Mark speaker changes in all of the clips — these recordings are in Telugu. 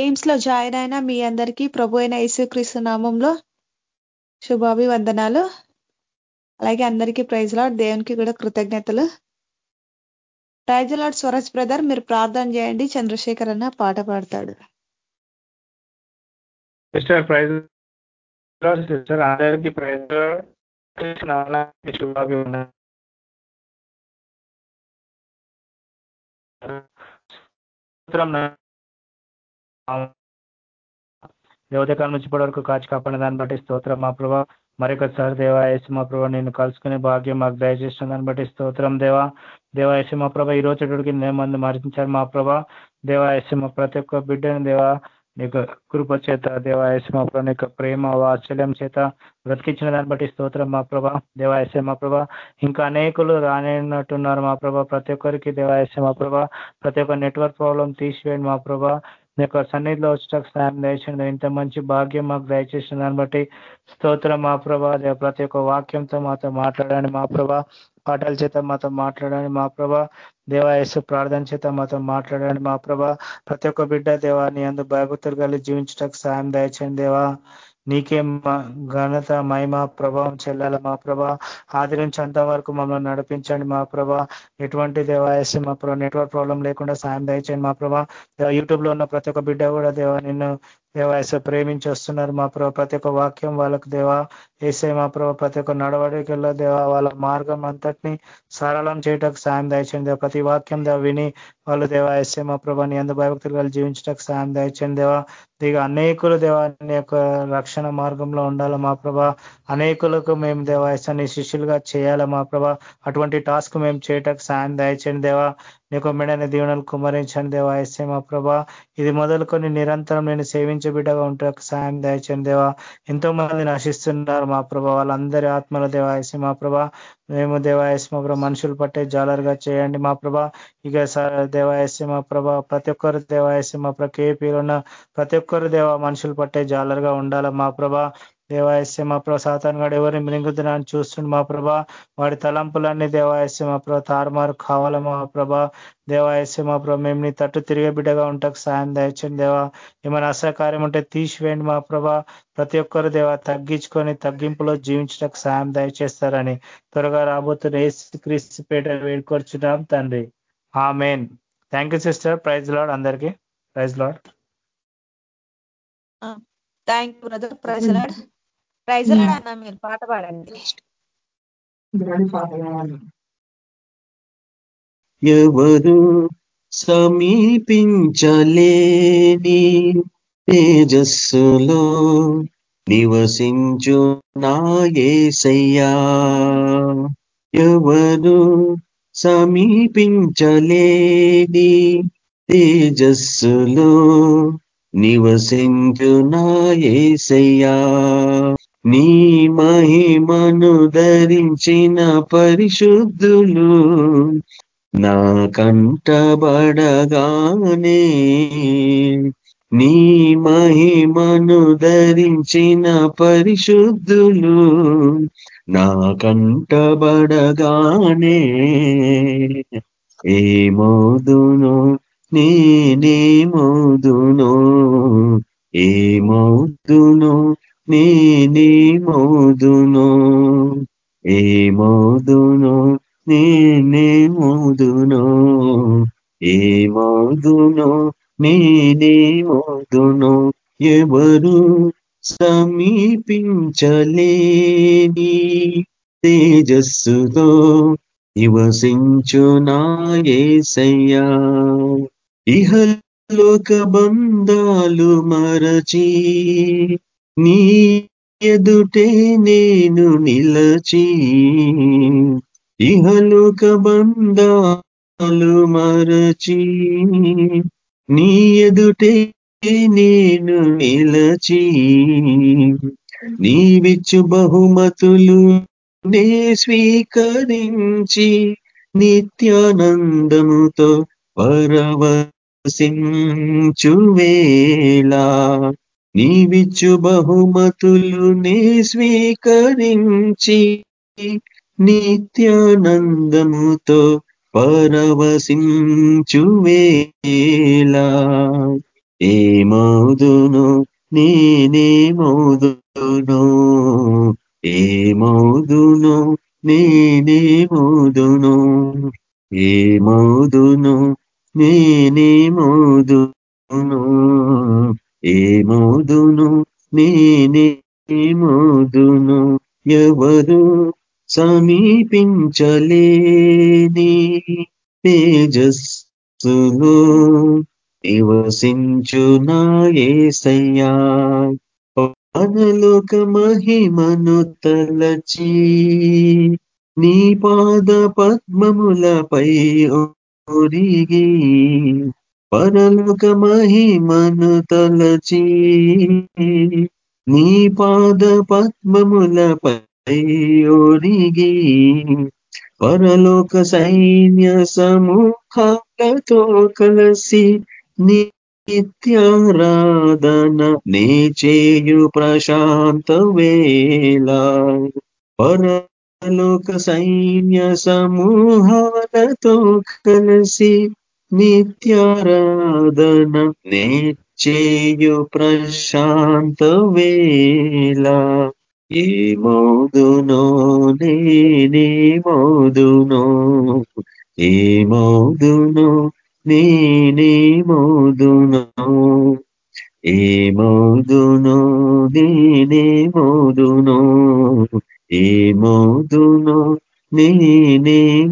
Speaker 1: ఎయిమ్స్లో జాయిన్ అయిన మీ అందరికీ ప్రభు అయిన యేసుక్రీస్తు నామంలో శుభాభివందనాలు. అలాగే అందరికీ ప్రైజ్ లాడ్. దేవునికి కూడా కృతజ్ఞతలు. ప్రైజ్ లాడ్ స్వరజ్ బ్రదర్ మీరు ప్రార్థన చేయండి. చంద్రశేఖర్ అన్న పాట పాడతాడు.
Speaker 2: సిస్టర్ ప్రైజ్ సిస్టర్ అందరికీ ప్రైజ్ శుభాభివందనాలు. దేవతకాలం నుంచి ఇప్పటి వరకు కాచి కాపాడిన దాన్ని బట్టి స్తోత్రం మా ప్రభా మరొకసారి దేవాయసి మా ప్రభా నేను కలుసుకునే భాగ్యం మాకు దయచేసిన దాన్ని బట్టి స్తోత్రం దేవా దేవాయసి మా ప్రభా ఈ రోజుకి మంది మరణించారు మా ప్రభా దేవాయసి మా ప్రతి ఒక్క బిడ్డను దేవా నీకు కృప చేత దేవాయసి మా ప్రభా నీకు ప్రేమ వాత్సల్యం చేత బ్రతికించిన దాన్ని బట్టి స్తోత్రం మా ప్రభా దేవాయసే మా ప్రభా ఇంకా అనేకులు రానేనట్టున్నారు మా ప్రభా ప్రతి ఒక్కరికి దేవాయసే మా ప్రభా ప్రతి ఒక్క నెట్వర్క్ ప్రాబ్లం తీసివేయండి మా ప్రభా నీ యొక్క సన్నిధిలో వచ్చేటకు సాయం దయచేయండి ఇంత మంచి భాగ్యం మాకు దయచేసిన దాన్ని బట్టి స్తోత్రం మా ప్రభా. ప్రతి ఒక్క వాక్యంతో మాతో మాట్లాడండి మా ప్రభా. పాటల చేత మాతో మాట్లాడండి మా ప్రభా. దేవాయస్సు ప్రార్థన చేత మాతో మాట్లాడండి మా ప్రభా. ప్రతి ఒక్క బిడ్డ దేవా నీ అందు భయభక్తులు కలిగి జీవించటకు సాయం దయచండి దేవా. నీకే ఘనత మహిమ ప్రభావం చెల్లాల మా ప్రభా. ఆదరించేంత వరకు మమ్మల్ని నడిపించండి మా ప్రభా. ఎటువంటి దేవాయస్సు మా ప్రభా నెట్వర్క్ ప్రాబ్లం లేకుండా సాయం దయచేయండి మా ప్రభా. యూట్యూబ్లో ఉన్న ప్రతి ఒక్క బిడ్డ కూడా దేవా నిన్ను దేవాయస ప్రేమించి వస్తున్నారు మా ప్రభా. ప్రతి ఒక్క వాక్యం వాళ్ళకు దేవా ఏసే మా ప్రభా ప్రతి ఒక్క నడవడికల్లో దేవా వాళ్ళ మార్గం అంతటిని సరళం చేయటకు సాయం దయచండి ప్రతి వాక్యం దేవ విని వాళ్ళు దేవా ఎస్ఏ మా ప్రభా నీ అందు భయభక్తులు జీవించడానికి సాయం దయచండి దేవా. దిగ అనేకులు దేవా నీ యొక్క రక్షణ మార్గంలో ఉండాలి మా ప్రభా. అనేకులకు మేము దేవాయసాన్ని శిష్యులుగా చేయాలి మా ప్రభా. అటువంటి టాస్క్ మేము చేయటకు సాయం దయచండి దేవా. నీకు మెడని దీవెనలు కుమరించండి దేవా ఎస్ఏ మా ప్రభా. ఇది మొదలుకొని నిరంతరం నేను సేవించే బిడ్డగా ఉంటే సాయం దయచండి దేవా. ఎంతో మంది నశిస్తున్నారు మా ప్రభా. వాళ్ళందరి ఆత్మల దేవాయసి మా ప్రభా. మేము దేవాయసి మా ప్రభా మనుషులు పట్టే జాలరుగా చేయండి మా ప్రభా. ఇక దేవాయసి మా ప్రభా. ప్రతి ఒక్కరు దేవాయసి మా ప్రభా కేపీలో ఉన్న ప్రతి ఒక్కరు దేవ మనుషులు పట్టే జాలరుగా ఉండాలి మా ప్రభ. దేవాయస్య మా ప్రభా సాతాన్ గడు ఎవరిని మిలింగుతున్నాను చూస్తుండు మా ప్రభ. వాడి తలంపులన్నీ దేవాయస్య మా ప్రభా తారుమారు కావాల మా ప్రభ. దేవాయస్య మా ప్రభా మేము నీ తట్టు తిరిగే బిడ్డగా ఉంటాకు సాయం దయచండి దేవా. ఏమైనా అసహకార్యం ఉంటే తీసివేయండి మా ప్రభ. ప్రతి ఒక్కరు దేవా తగ్గించుకొని తగ్గింపులో జీవించడానికి సాయం దయచేస్తారని త్వరగా రాబోతున్న ఏసు క్రీస్తు పేట వేడుకొచ్చున్నాం తండ్రి. ఆ main thank you sister praise lord అందరికీ. Praise lord
Speaker 1: thank you brother praise lord praise lord అన్న మీరు పాట పాడండి.
Speaker 3: ఎవరు సమీపించలేని తేజస్సులో నివసించు నాయసయ్యా ఎవరు సమీపించలేని తేజస్సులో నివసించు నీ మహిమను ధరించిన పరిశుద్ధులు నా కంటబడగానే నీ మహిమను ధరించిన పరిశుద్ధులు నా కంటబడగానే. ఏమోదును నేనేమోదును. ఏమోదును నేనేమోదును. ఏమోదును నేనేమోదును. ఏమోదును నేనేమోదును ఎవరు సమీపించలేని తేజస్సుతో నివసించు నాయసయ్యా ఇహలోక బంధాలు మరచి నీ ఎదుటే నేను నిలచి ఇహలోక బంధాలు మరచి నీ ఎదుటే నేను నిలచి నీవిచ్చు బహుమతులు నే స్వీకరించి నిత్యానందముతో పరవశించువేలా నీవిచ్చు బహుమతులు నే స్వీకరించి నిత్యానందముతో పరవశించువేలా ఏ నేనేమౌదును నేనే నేనేమౌదును ఏ నేనేమౌదును నేనే నేనేమౌదును ఎవరు సమీపించలేని తేజస్సులో నివసించునా ఏసయ్యా. పరలోక మహిమను తలచి నీ పాద పద్మములపై ఒరిగి పరలోక మహిమను తలచి నీ పాద పద్మములపై ఒరిగి పరలోక సైన్య సమూహాలతో కలిసి నిత్యారాధన నే చేయు ప్రశాంత వేళ. పరలోక సైన్య సమూహాలతో కలిసి నిత్యారాధన నే చేయు ప్రశాంత వేళ. ఏ మౌదునో నేనే మౌదునో ఏ మౌదునో నేనే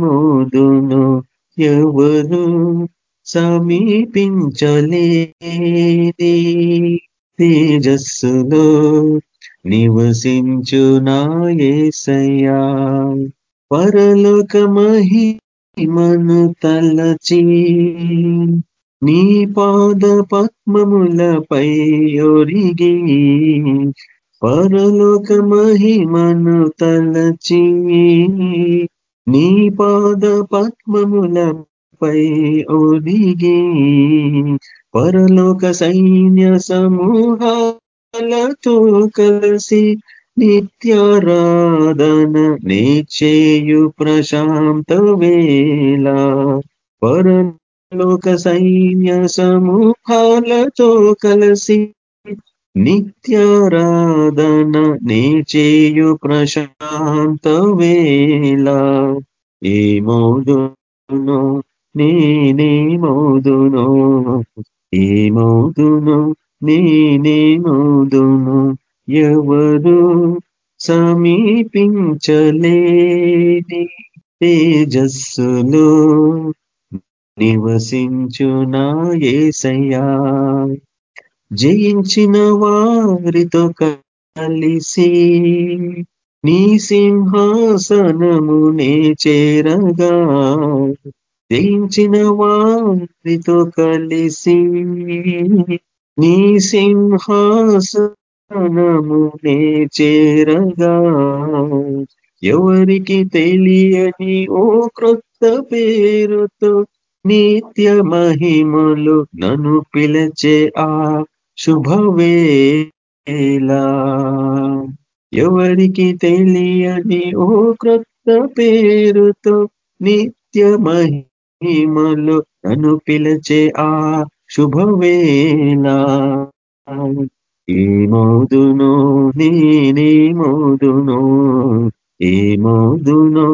Speaker 3: మౌదునో ఎవరు సమీపించలేని తేజస్సులో నివసించునా యేసయ్యా పరలోక మహిమను తలచి నీ పాద పద్మములపై ఒరిగి పరలోక మహిమను తలచి నీ పాద పద్మములపై ఒరిగి పరలోక సైన్య సమూహాలతో కలిసి నిత్యారాధన నీ చేయు ప్రశాంత వేళ. పరలోక సైన్య సమూహాలతో కలిసి నిత్యారాధన నీ చేయు ప్రశాంత వేళ. ఏ మౌదునో నేనే మౌదునో ఏ మౌదునో నేనే మౌదును ఎవరు సమీపించలేని తేజస్సులో నివసించునా ఏసయ్యా. జయించిన వారితో కలిసి నీ సింహాసనమునే చేరగా జయించిన వారితో కలిసి నీ సింహాసనము నే చేరగా. ఎవరికి తెలియని ఓ క్రొత్త పేరుతో నిత్య మహిమలు నన్ను పిలచే ఆ శుభవేళ. ఎవరికి తెలియని ఓ క్రొత్త పేరుతో నిత్య మహిమలు నన్ను పిలచే ఆ శుభవేళ. ఏ మౌదునో నేనే మౌదునో ఏ మౌదునో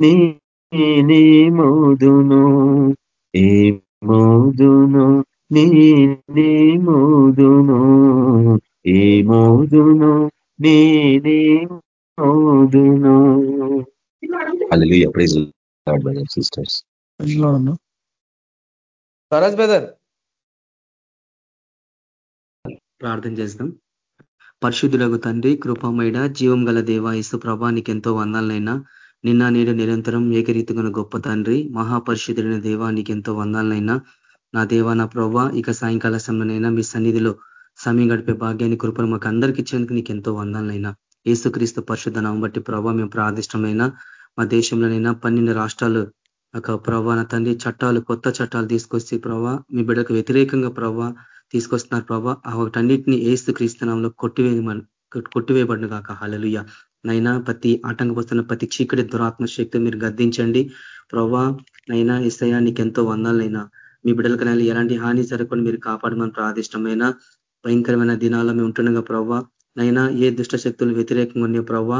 Speaker 3: నేనే మౌదునో ఏ మౌదునో నేనే మౌదునో ఏ మౌదునో నేనే మౌదునో hallelujah praise lord brothers sisters
Speaker 4: Swaraj brother
Speaker 5: ప్రార్థన చేస్తాం. పరిశుద్ధులకు తండ్రి కృపమైన జీవం గల దేవ ఇసు ప్రభానికి ఎంతో వందాలనైనా నిన్న నేడు నిరంతరం ఏకరీతిగా గొప్ప తండ్రి మహాపరిశుద్ధుడైన దేవానికి ఎంతో వందాలనైనా నా దేవా నా ప్రభా ఇక సాయంకాల సమయంలోనైనా మీ సన్నిధిలో సమయం గడిపే భాగ్యాన్ని కృపను మాకు అందరికి ఇచ్చేందుకు నీకు ఎంతో వందాలనైనా ఏసుక్రీస్తు పరిశుద్ధ నామం బట్టి ప్రభావ మేము ప్రార్థిష్టమైనా. మా దేశంలోనైనా పన్నెండు రాష్ట్రాలు ఒక ప్రభా నా తండ్రి చట్టాలు కొత్త చట్టాలు తీసుకొచ్చి ప్రభా మీ బిడ్డకు వ్యతిరేకంగా ప్రభా తీసుకొస్తున్నారు ప్రభా. ఆ ఒకటన్నిటిని ఏసు క్రీస్తునాంలో కొట్టివేయమని కొట్టివేయబడిన కాక హలలుయ నైనా ప్రతి ఆటంకపస్తున్న ప్రతి చీకటి దురాత్మ శక్తి మీరు గద్దించండి. ప్రభా నైనా ఇసయానికి ఎంతో వందాలైనా. మీ బిడ్డలకైనా ఎలాంటి హాని జరగకుండా మీరు కాపాడమని ప్రాదిష్టమైన భయంకరమైన దినాల్లో మేము ఉంటుండగా ప్రవ్వ నైనా ఏ దుష్ట శక్తులు వ్యతిరేకంగా ఉన్నాయో ప్రవ్వ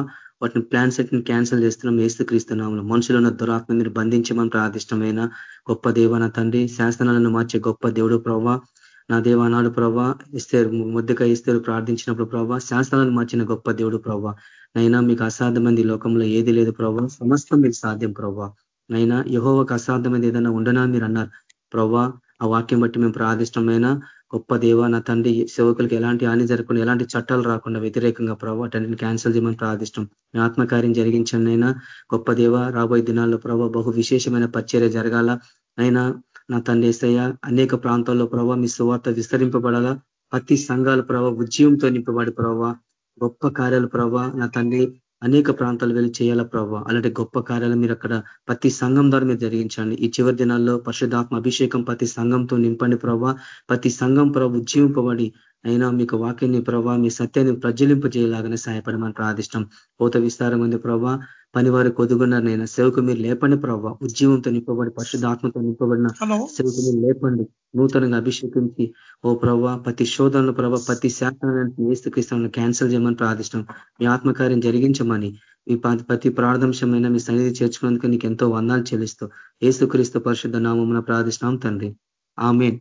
Speaker 5: వాటిని ప్లాన్ సెట్ని క్యాన్సిల్ చేస్తున్నాం ఏసుక్రీస్తున్నాము మనుషులు ఉన్న దురాత్మ మీరు బంధించమని ప్రాదిష్టమైన గొప్ప దేవన తండ్రి శాసనాలను మార్చే గొప్ప దేవుడు ప్రవ్వ నా దేవానాడు ప్రభా ఇస్తారు ముద్దుగా ఇస్తారు ప్రార్థించినప్పుడు ప్రభా శాస్త్రాలను మార్చిన గొప్ప దేవుడు ప్రభావ నైనా మీకు అసాధ్యమైంది లోకంలో ఏది లేదు ప్రభా సమస్తం మీకు సాధ్యం ప్రభావ నైనా యహోవకు అసాధ్యమైంది ఏదైనా ఉండనా మీరు అన్నారు. ప్రభా ఆ వాక్యం బట్టి మేము ప్రార్థిష్టమైన గొప్ప దేవ నా తండ్రి సేవకులకు ఎలాంటి హాని జరగకుండా ఎలాంటి చట్టాలు రాకుండా వ్యతిరేకంగా ప్రభావ అటన్నింటిని క్యాన్సిల్ చేయమని ప్రార్థిష్టం. మీ ఆత్మకార్యం జరిగించండి అయినా గొప్ప దేవ రాబోయే దినాల్లో ప్రభావ బహు విశేషమైన పచ్చర్య జరగాల. అయినా నా తండ్రి ఏసయ్య అనేక ప్రాంతాల్లో ప్రభావ మీ సువార్త విస్తరింపబడాలా ప్రతి సంఘాల ప్రభావ ఉద్యమంతో నింపబడి ప్రభావ గొప్ప కార్యాలు ప్రభావ నా తండ్రి అనేక ప్రాంతాలు వెళ్ళి చేయాలా ప్రభావ అలాంటి గొప్ప కార్యాలు మీరు అక్కడ ప్రతి సంఘం ద్వారా మీరు జరిగించండి. ఈ చివరి దినాల్లో పరిశుధాత్మ అభిషేకం ప్రతి సంఘంతో నింపండి ప్రభావ ప్రతి సంఘం ప్రభావ ఉజ్జీవింపబడి అయినా మీకు వాక్యాన్ని ప్రభావ మీ సత్యాన్ని ప్రజ్వలింపజేయలాగానే సహాయపడమని ప్రార్థిష్టం. పోత విస్తారం ఉంది ప్రభావ పనివారు కొదుగున్నారు నేను సేవకు మీరు లేపండి ప్రభావ ఉద్యమంతో నింపబడి పరిశుధాత్మతో నింపబడిన సేవకు మీరు లేపండి. నూతనంగా అభిషేకించి ఓ ప్రభావ ప్రతి శోధనలు ప్రభావ ప్రతి శాసనాన్ని ఏసుక్రీస్తులను క్యాన్సిల్ చేయమని ప్రార్థిష్టం మీ ఆత్మకార్యం జరిగించమని మీ ప్రతి ప్రార్థంశమైన మీ సన్నిధి చేర్చుకున్నందుకు నీకు ఎంతో వందాలు చెల్లిస్తూ ఏసుక్రీస్తు పరిశుద్ధ నామమున ప్రార్థిష్టం తండ్రి. ఆమెన్.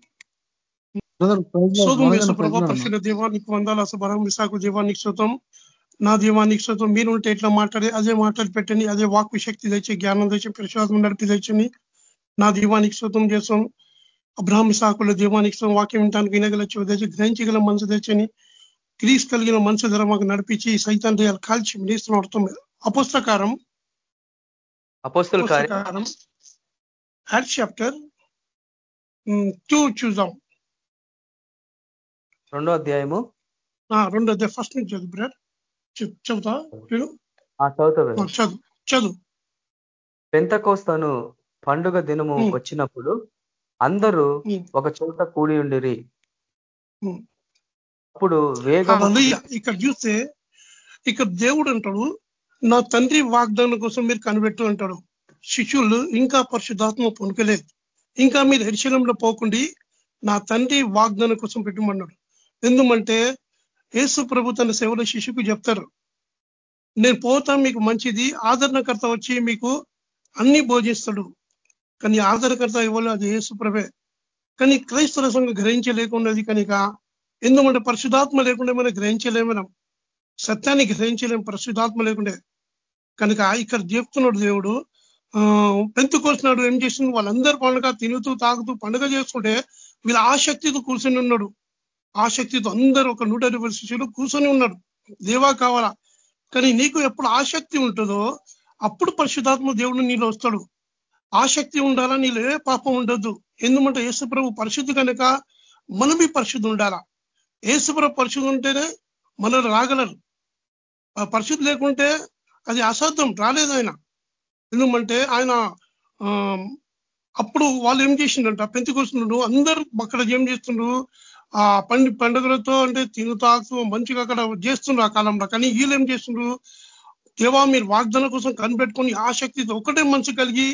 Speaker 4: పరిశుద్ధ దేవానికి వందాల అసభరం విశాఖ జీవానికి శృతం నా దీవానికి శృతం మీరు ఉంటే ఎట్లా మాట్లాడి అదే మాట్లాడి పెట్టండి అదే వాక్కు శక్తి తెచ్చి జ్ఞానం తెచ్చి ప్రసాదం నడిపి తెచ్చని నా దీవానికి శృతం చేస్తాం. అబ్రాహ్మ సాకుల దీవానికి శృతం వాక్యం వినటానికి వినగల తెచ్చి గ్రహించగల మనసు తెచ్చని క్రీస్ కలిగిన మనసు ధర మాకు నడిపించి సైతం రేయాలు కాల్చి నీస్తున్న అర్థం అపుస్తకారం. అపుస్తకారం. హ్యాడ్ చాప్టర్ టూ చూద్దాం.
Speaker 5: రెండో అధ్యాయము.
Speaker 4: రెండో అధ్యాయం ఫస్ట్ నుంచి చదువు బ్రదర్. చెబుతా?
Speaker 5: చదువు
Speaker 4: చదువు.
Speaker 5: పెంతకోస్తను పండుగ దినము వచ్చినప్పుడు అందరూ ఒక చోట కూడి ఉండిరి. అప్పుడు వేగం
Speaker 4: ఇక్కడ చూస్తే ఇక్కడ దేవుడు అంటాడు నా తండ్రి వాగ్దానం కోసం మీరు కనిపెట్టు అంటాడు. శిష్యులు ఇంకా పరిశుధాత్మ పొనుకలేదు. ఇంకా మీరు హరిశలంలో పోకుండి నా తండ్రి వాగ్దానం కోసం పెట్టమన్నాడు. ఎందుమంటే యేసు ప్రభు తన సేవల శిశుకు చెప్తారు నేను పోతా మీకు మంచిది ఆదరణకర్త వచ్చి మీకు అన్ని బోధిస్తాడు కానీ ఆదరణకర్త ఇవ్వాలి అది యేసు ప్రభే. కానీ క్రైస్తవ సంఘం గ్రహించలేకున్నది కనుక ఎందుకంటే పరిశుధాత్మ లేకుండా మనం గ్రహించలేము మనం. సత్యాన్ని గ్రహించలేము పరిశుధాత్మ లేకుండే కనుక ఇక్కడ చెప్తున్నాడు దేవుడు పెంతు కోసినాడు ఏం చేసింది వాళ్ళందరూ పండుగ తినుతూ తాగుతూ పండుగ చేసుకుంటే వీళ్ళ ఆసక్తితో కూర్చుని ఉన్నాడు. ఆసక్తితో అందరూ ఒక నూట ఇరవై శిష్యులు కూర్చొని ఉన్నారు. దేవా కావాలా? కానీ నీకు ఎప్పుడు ఆసక్తి ఉంటుందో అప్పుడు పరిశుధాత్మ దేవుడు నీళ్ళు వస్తాడు. ఆసక్తి ఉండాలా? నీళ్ళు ఏ పాపం ఉండొద్దు. ఎందుకంటే యేసుప్రభు పరిశుద్ధి కనుక మనం ఈ పరిశుద్ధి ఉండాలా? యేసుప్రభు పరిశుద్ధి ఉంటేనే మనల్ని రాగలరు. పరిశుద్ధి లేకుంటే అది అసాధ్యం రాలేదు ఆయన. ఎందుకంటే ఆయన అప్పుడు వాళ్ళు ఏం చేసిండంట పెంచుకొస్తుండ్రు అందరూ అక్కడ ఏం చేస్తుండ్రు? ఆ పండి పండుగలతో అంటే తిను తాగుతూ మంచిగా అక్కడ చేస్తుండ్రు ఆ కాలంలో. కానీ వీళ్ళు ఏం చేస్తుండ్రు? దేవా మీరు వాగ్దానం కోసం కనిపెట్టుకొని ఆసక్తితో ఒకటే మనసు కలిగి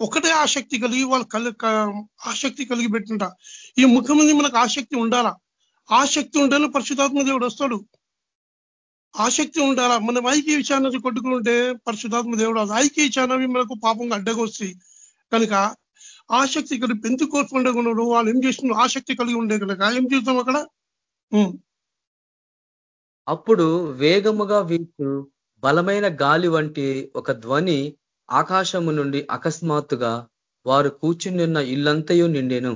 Speaker 4: ఒకటే ఆసక్తి కలిగి వాళ్ళు కలి ఆసక్తి కలిగి పెట్టింట. ఈ ముఖ్యమంది మనకు ఆసక్తి ఉండాలా? ఆసక్తి ఉంటేనే పరిశుధాత్మ దేవుడు వస్తాడు. ఆసక్తి ఉండాలా? మనం ఐక్య విచారణ కొట్టుకుంటే పరిశుధాత్మ దేవుడు ఐక్య విచారణవి మనకు పాపంగా అడ్డగొస్తాయి. కనుక ఆసక్తి ఇక్కడ పెంతు కోసుకుండకున్నాడు వాళ్ళు ఏం చేస్తున్నారు? ఆసక్తి కలిగి ఉండే కనుక ఏం చూస్తాం అక్కడ?
Speaker 5: అప్పుడు వేగముగా వీచు బలమైన గాలి వంటి ఒక ధ్వని ఆకాశము నుండి అకస్మాత్తుగా వారు కూర్చుని ఇల్లంతయు నిండేను.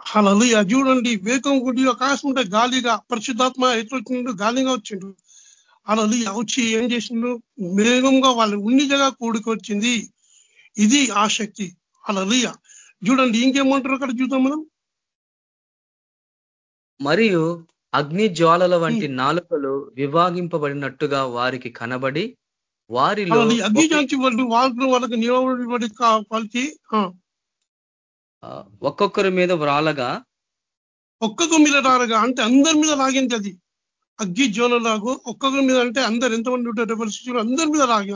Speaker 4: అలా చూడండి వేగం గుడి ఆకాశం ఉంటే గాలిగా పరిశుద్ధాత్మ ఎట్లొచ్చిండు గాలిగా వచ్చిండు అలా వచ్చి ఏం చేసిండు? వేగంగా వాళ్ళు ఉన్నిజగా కూడుకొచ్చింది. ఇది ఆసక్తి. అలా చూడండి ఇంకేమంటారు అక్కడ చూద్దాం మనం?
Speaker 5: మరియు అగ్ని జ్వాలల వంటి నాలుకలు విభాగింపబడినట్టుగా వారికి కనబడి వారిలో
Speaker 4: అగ్ని వాళ్ళు వాళ్ళు వాళ్ళకి నిలబడి వాళ్ళకి
Speaker 5: ఒక్కొక్కరి మీద వ్రాలగా
Speaker 4: ఒక్కొక్క మీద రాలగా అంటే అందరి మీద లాగింది అది. అగ్గి లాగు ఒక్కొక్కరి మీద అంటే అందరు ఎంతమంది ఉంటారు అందరి మీద లాగి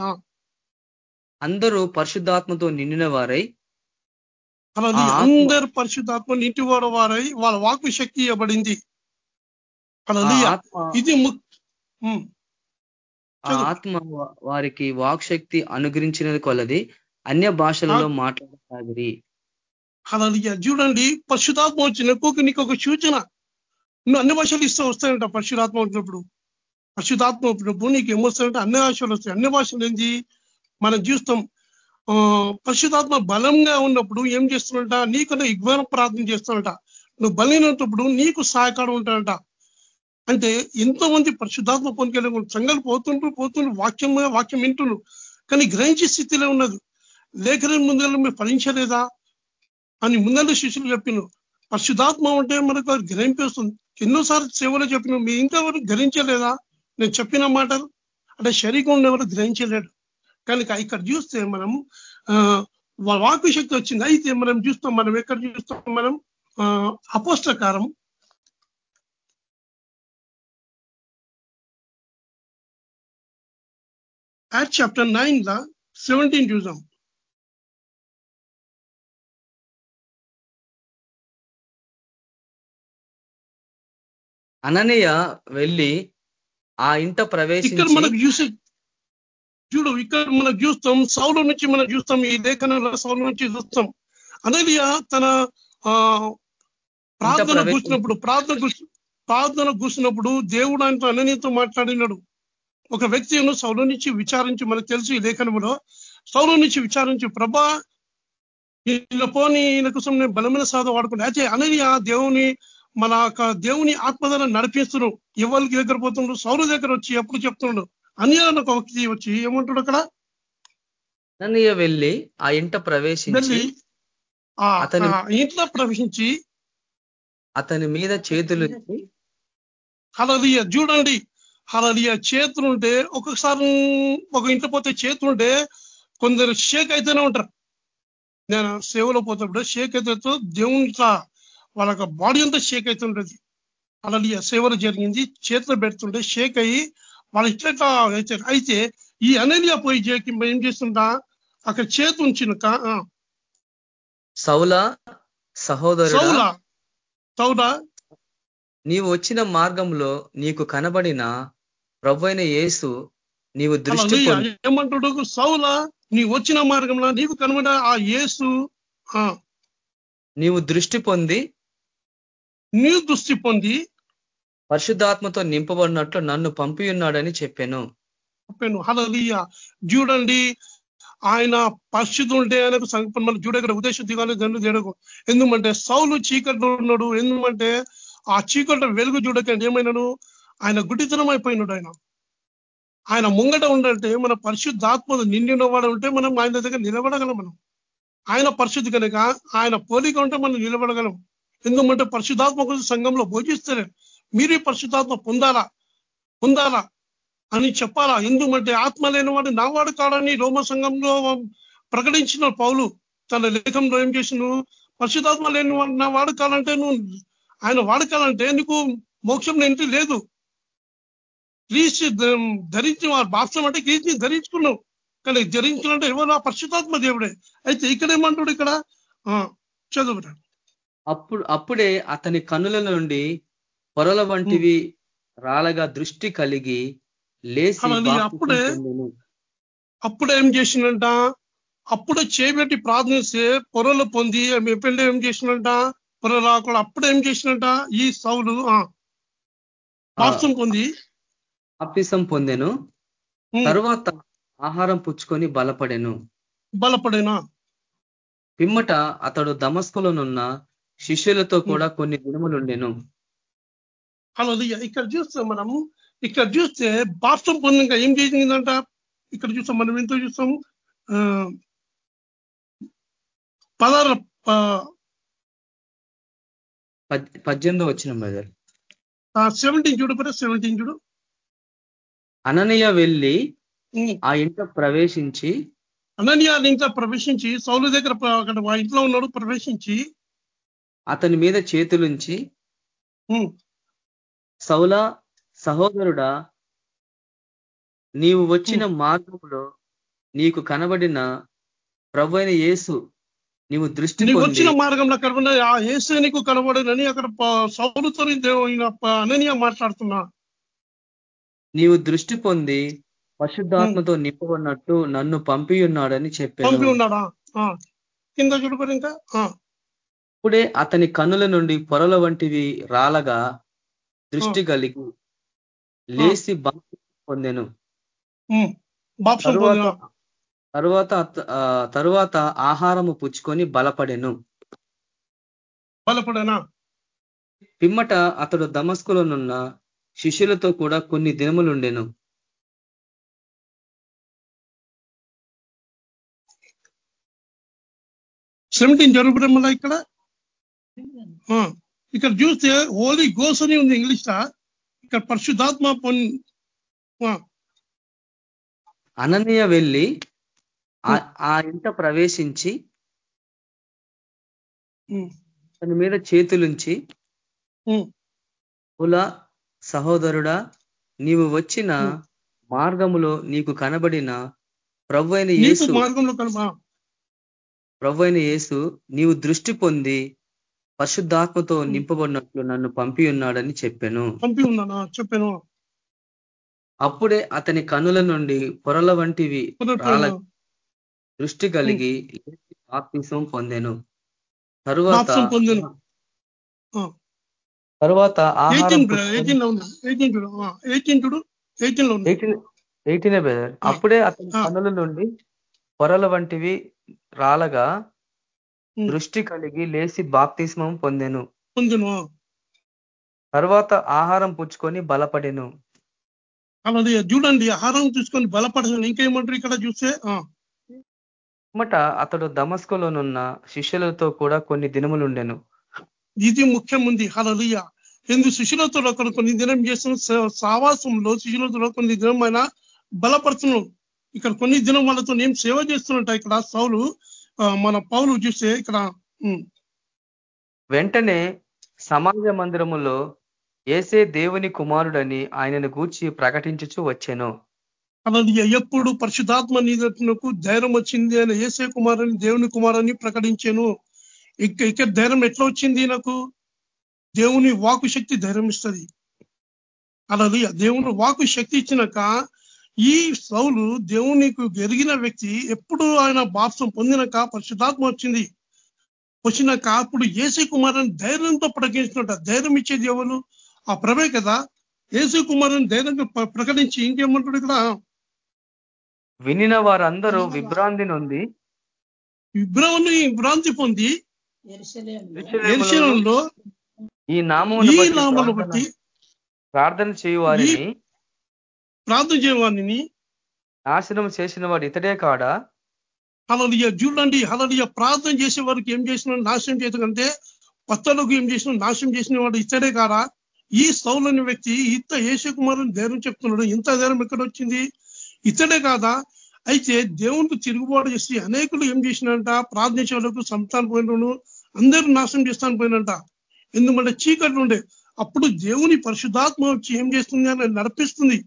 Speaker 5: అందరూ పరిశుద్ధాత్మతో నిండిన వారై
Speaker 4: అలా అందరు పరిశుద్ధాత్మ ఇంటి వాడు వారై వాళ్ళ వాక్కు శక్తి ఇవ్వబడింది ఇది
Speaker 6: ఆత్మ వారికి వాక్శక్తి అనుగ్రహించినది కొలది. అన్య భాషలలో మాట్లాడసాగిరి
Speaker 4: అలా చూడండి పరిశుధాత్మ వచ్చినప్పుడు నీకు ఒక సూచన. నువ్వు అన్ని భాషలు ఇస్తూ వస్తాయంట పరిశుధాత్మ వచ్చినప్పుడు. పరిశుధాత్మ వచ్చినప్పుడు నీకు ఏమొస్తాయంటే అన్ని భాషలు వస్తాయి. అన్ని భాషలు ఏంది? మనం చూస్తాం. పరిశుధాత్మ బలంగా ఉన్నప్పుడు ఏం చేస్తున్నట నీకు ఇగ్మాన ప్రార్థన చేస్తున్నట నువ్వు బలైనప్పుడు నీకు సహాయకారం ఉంటాడంట. అంటే ఎంతో మంది పరిశుద్ధాత్మ పొందుకెళ్ళి సంఘాలు పోతుంటూ పోతుండ్రు వాక్యం వాక్యం వింటున్నారు కానీ గ్రహించే స్థితిలో ఉన్నది. లేఖనం ముందు మీరు ఫలించలేదా? అని ముందర శిష్యులు చెప్పిన. పరిశుధాత్మ అంటే మనకు గ్రహింపేస్తుంది ఎన్నోసార్లు సేవలో చెప్పిన. మీ ఇంకా ఎవరు గ్రహించలేదా? నేను చెప్పిన మాట అంటే శరీరం ఎవరు గ్రహించలేడు కనుక ఇక్కడ చూస్తే మనం ఆ, వా- వాక్కు శక్తి వచ్చింది. అయితే మనం చూస్తాం మనం ఎక్కడ చూస్తాం? మనం అపోష్టకారం యాక్ట్ చాప్టర్ నైన్ లా సెవెంటీన్ చూసాం
Speaker 6: అననీయ వెళ్ళి ఆ ఇంట
Speaker 4: ఇక్కడ
Speaker 6: ప్రవేశించి
Speaker 4: మనకు చూసే చూడు ఇక్కడ మనం చూస్తాం సౌలు నుంచి మనం చూస్తాం ఈ లేఖనంలో సౌలు నుంచి చూస్తాం. అనలియ తన ఆ ప్రార్థన కూర్చున్నప్పుడు ప్రార్థన కూర్చు- ప్రార్థన కూర్చున్నప్పుడు దేవుడు ఆయనతో అననీతో మాట్లాడినాడు. ఒక వ్యక్తి సౌలు నుంచి విచారించి మనకు తెలుసు ఈ లేఖనంలో సౌలు నుంచి విచారించి ప్రభా ఈయన పోని ఈయన కోసం నేను బలమైన సాధన వాడుకుంటా అయితే అననీయ దేవుని మన దేవుని ఆత్మధర నడిపిస్తున్నాడు ఎవరికి దగ్గర పోతుండ్రు? సౌరు దగ్గర వచ్చి ఎప్పుడు చెప్తున్నాడు అని ఒక వ్యక్తి వచ్చి ఏమంటాడు అక్కడ?
Speaker 6: అననీయ వెళ్ళి ఆ ఇంట ప్రవేశించి అతని-
Speaker 4: ఇంట్లో ప్రవేశించి
Speaker 6: అతని మీద చేతులు
Speaker 4: హలలియ చూడండి. హలలియ చేతులు ఉంటే ఒక్కొక్కసారి ఒక ఇంట్లో పోతే చేతులు ఉంటే కొందరు షేక్ అయితేనే ఉంటారు. నేను సేవలో పోతున్నప్పుడు షేక్ అయితే దేవుని ఇట్లా వాళ్ళ బాడీ అంతా షేక్ అవుతుంటది అలలియ సేవలు జరిగింది. చేతిలో పెడుతుంటే షేక్ అయ్యి వాళ్ళు ఇట్లా అవుతారు అయితే ఈ అనలియా పోయి చేకి ఏం చేస్తుంటా అక్కడ చేతి ఉంచిన
Speaker 6: సౌల సహోదరుడా?
Speaker 4: సౌలా
Speaker 6: నీవు వచ్చిన మార్గంలో నీకు కనబడిన ప్రభైన యేసు నీవు దృష్టి
Speaker 4: ఏమంటాడు? సౌలా నీ వచ్చిన మార్గంలో నీకు కనబడ ఆ యేసు ఆ,
Speaker 6: నీవు దృష్టి పొంది.
Speaker 4: నీ దృష్టి పొంది.
Speaker 6: పరిశుద్ధాత్మతో నింపబడినట్లు నన్ను పంపి ఉన్నాడని చెప్పాను.
Speaker 4: చెప్పాను. హలలియ చూడండి ఆయన పరిశుద్ధులు ఉంటే ఆయనకు సంకల్పం మన చూడ ఇక్కడ ఉద్దేశం దిగాలి జన్లు చేయడం ఎందుకంటే సౌలు చీకట్లో ఉన్నాడు. ఎందుకంటే ఆ చీకట్లో వెలుగు చూడకండి. ఏమైనాడు? ఆయన గుడితనం అయిపోయినాడు ఆయన. ఆయన ముంగట ఉండంటే మన పరిశుద్ధాత్మ నిండిన వాడు ఉంటే మనం ఆయన దగ్గర నిలబడగలం మనం. ఆయన పరిశుద్ధి కనుక ఆయన పోలిక ఉంటే మనం నిలబడగలం. ఎందుకంటే పరిశుద్ధాత్మ కోసం సంఘంలో భోజిస్తారు. మీరు ఈ పరిశుద్ధాత్మ పొందాలా? పొందాలా? అని చెప్పాలా? ఎందుకంటే ఆత్మ లేనివాడు నా వాడు కాడని రోమ సంఘంలో ప్రకటించిన పౌలు తన లేఖంలో ఏం చేసిన పరిశుధాత్మ లేని వాడు నా వాడకాలంటే నువ్వు ఆయన వాడకాలంటే నీకు మోక్షం ఎంట్రీ లేదు? క్రీస్తు ధరించి బాప్సం అంటే క్రీస్తుని ధరించుకున్నావు. కానీ ధరించుకున్నంటే ఎవరు? ఆ పరిశుధాత్మ దేవుడే. అయితే ఇక్కడేమంటాడు ఇక్కడ? ఆ,
Speaker 6: అప్పుడు అప్పుడే అతని కనుల నుండి పొరల వంటివి రాలగా దృష్టి కలిగి లేచి
Speaker 4: అప్పుడే. అప్పుడు ఏం చేసిందంట అప్పుడే చేయబెట్టి ప్రార్థిస్తే పొరలు పొంది ఎప్పుడు ఏం చేసిందంట పొర రాకుండా అప్పుడు ఏం చేసిందంట ఈ సౌలు బాప్సం పొంది.
Speaker 6: బాప్తిసం పొందెను. తరువాత ఆహారం పుచ్చుకొని బలపడెను.
Speaker 4: బలపడేనా?
Speaker 6: పిమ్మట అతడు దమస్కులోనున్న శిష్యులతో కూడా కొన్ని దినములుండెను.
Speaker 4: అలా ఇక్కడ చూస్తే మనం ఇక్కడ చూస్తే బాప్సం పొందిక ఏం చేసిందంట? ఇక్కడ చూస్తాం మనం ఎంతో చూస్తాం పదహారు
Speaker 6: పద్- పద్దెనిమిదో వచ్చిన బ్రదర్.
Speaker 4: సెవెంటీన్ చూడు కూడా సెవెంటీన్ చూడు.
Speaker 6: అననీయ వెళ్ళి ఆ ఇంట ప్రవేశించి
Speaker 4: అనన్య ఇంకా ప్రవేశించి సౌలు దగ్గర అక్కడ ఇంట్లో ఉన్నాడు ప్రవేశించి
Speaker 6: అతని మీద చేతులుంచి సౌల సహోదరుడా నీవు వచ్చిన మార్గంలో నీకు కనబడిన ప్రభు అయిన యేసు నీవు దృష్టి
Speaker 4: వచ్చిన మార్గంలో కనబడి ఆ ఏసే నీకు కనబడనని అక్కడ సౌలుతో అననీయ మాట్లాడుతున్నా.
Speaker 6: నీవు దృష్టి పొంది పరిశుద్ధాత్మతో నింపబడినట్టు నన్ను పంపి ఉన్నాడని
Speaker 4: పంపి
Speaker 6: చెప్పాను
Speaker 4: ఉన్నాడా? ఆ. కింద ఇంకా. ఆ.
Speaker 6: అప్పుడే అతని కన్నుల నుండి పొరల వంటివి రాలగా దృష్టి కలిగి లేచి పొందెను. తరువాత తరువాత ఆహారము పుచ్చుకొని బలపడెను.
Speaker 4: బలపడేనా?
Speaker 6: పిమ్మట అతడు దమస్కులోనున్న శిష్యులతో కూడా కొన్ని దినములుండెను.
Speaker 4: సెవెంటీన్ జరపడం వల్ల ఇక్కడ. ఇక్కడ చూస్తే హోలీ గోస్ అని ఉంది ఇంగ్లీష్ లా ఇక్కడ పరిశుద్ధాత్మ పొన్.
Speaker 6: అననీయ వెళ్ళి ఆ- ఇంట ప్రవేశించి. తన మీద చేతులుంచి. కుల సహోదరుడా నీవు వచ్చిన. మార్గములో నీకు కనబడిన
Speaker 4: నీకు
Speaker 6: యేసు
Speaker 4: మార్గంలో
Speaker 6: ప్రభు అయిన యేసు నీవు దృష్టి పొంది పరిశుద్ధాత్మతో నింపబడినట్లు నన్ను పంపి ఉన్నాడని చెప్పాను.
Speaker 4: పంపి ఉన్నానా? చెప్పాను.
Speaker 6: అప్పుడే అతని కనుల నుండి పొరల వంటివి దృష్టి కలిగి పొందెను. తరువాత
Speaker 4: బాప్సం పొందెను.
Speaker 6: తరువాత ఆహారం
Speaker 4: ఎయిటీన్
Speaker 6: బ్రదర్. అప్పుడే అతని. కనుల నుండి పొరల వంటివి రాలగా. దృష్టి కలిగి లేచి బాప్తిస్మం పొందెను.
Speaker 4: పొందెను.
Speaker 6: తరువాత ఆహారం పుచ్చుకొని బలపడెను.
Speaker 4: అలాది చూడండి ఆహారం తీసుకొని బలపడతాను ఇంకేమంటారు ఇక్కడ చూస్తే.
Speaker 6: పిమ్మట అతడు దమస్కులోనున్న శిష్యులతో కూడా కొన్ని దినములుండెను.
Speaker 4: ఇది ముఖ్యం ఉంది హలలియ ఎందు శిష్యులతో ఒకరు కొన్ని దినం చేస్తున్న సావాసంలో శిష్యులతో కొన్ని దినం ఆయన బలపడుతున్నాం ఇక్కడ కొన్ని దినం వాళ్ళతో ఏం సేవ చేస్తున్నట్ట ఇక్కడ సౌలు మన పౌలు చూస్తే ఇక్కడ
Speaker 6: వెంటనే సమాజ మందిరములో ఏసే దేవుని కుమారుడని ఆయనను గూర్చి ప్రకటించుచు వచ్చెను.
Speaker 4: హల్లెలూయా. ఎప్పుడు పరిశుధాత్మ నీకు ధైర్యం వచ్చింది అని ఏసే కుమారుని దేవుని కుమారుని ప్రకటించాను. ఇక ఇక్కడ ధైర్యం ఎట్లా వచ్చింది నాకు? దేవుని వాకు శక్తి ధైర్యం ఇస్తుంది అలా దేవుని వాకు శక్తి ఇచ్చినాక ఈ సౌలు దేవునికి ఎరిగిన వ్యక్తి ఎప్పుడు ఆయన బాప్సం పొందినాక పరిశుద్ధాత్మ వచ్చింది. వచ్చినాక అప్పుడు ఏసీ కుమారుని ధైర్యంతో ప్రకటించినట్ట ధైర్యం ఇచ్చేది ఎవరు ఆ ప్రభే కదా. ఏసీ కుమారుని ధైర్యంగా ప్ర- ప్రకటించి ఇంకేమంటాడు ఇక్కడ?
Speaker 6: వినిన వారందరూ విభ్రాంతి నొంది
Speaker 4: విభ్రాంతి భ్రాంతి పొంది ఎరుశలంలో
Speaker 6: ఈ
Speaker 4: ఈ
Speaker 6: బట్టి ప్రార్థన-
Speaker 4: బట్టి
Speaker 6: ప్రార్థన చేయు వారిని
Speaker 4: ప్రార్థన చేయవాడిని
Speaker 6: నాశనం చేసిన వాడు ఇతడే కాడా?
Speaker 4: హలలియ చూడండి హలలియ ప్రార్థన చేసే వారికి ఏం చేసిన నాశనం చేయకంటే కొత్తలకు ఏం చేసిన నాశనం చేసిన వాడు ఇతడే కారా ఈ సౌలని వ్యక్తి ఇంత యేసు కుమారుని ధైర్యం చెప్తున్నాడు. ఇంత ధైర్యం ఎక్కడ వచ్చింది? ఇతడే కాదా? అయితే దేవునికి తిరుగుబాటు చేసి అనేకులు ఏం చేసినంట ప్రార్థించే వాళ్ళకు సంతానం పోయినను అందరూ నాశనం చేస్తాను పోయినంట ఎందుకంటే చీకట్లు ఉండే. అప్పుడు దేవుని పరిశుద్ధాత్మ వచ్చి ఏం చేస్తుంది? అని నడిపిస్తుంది.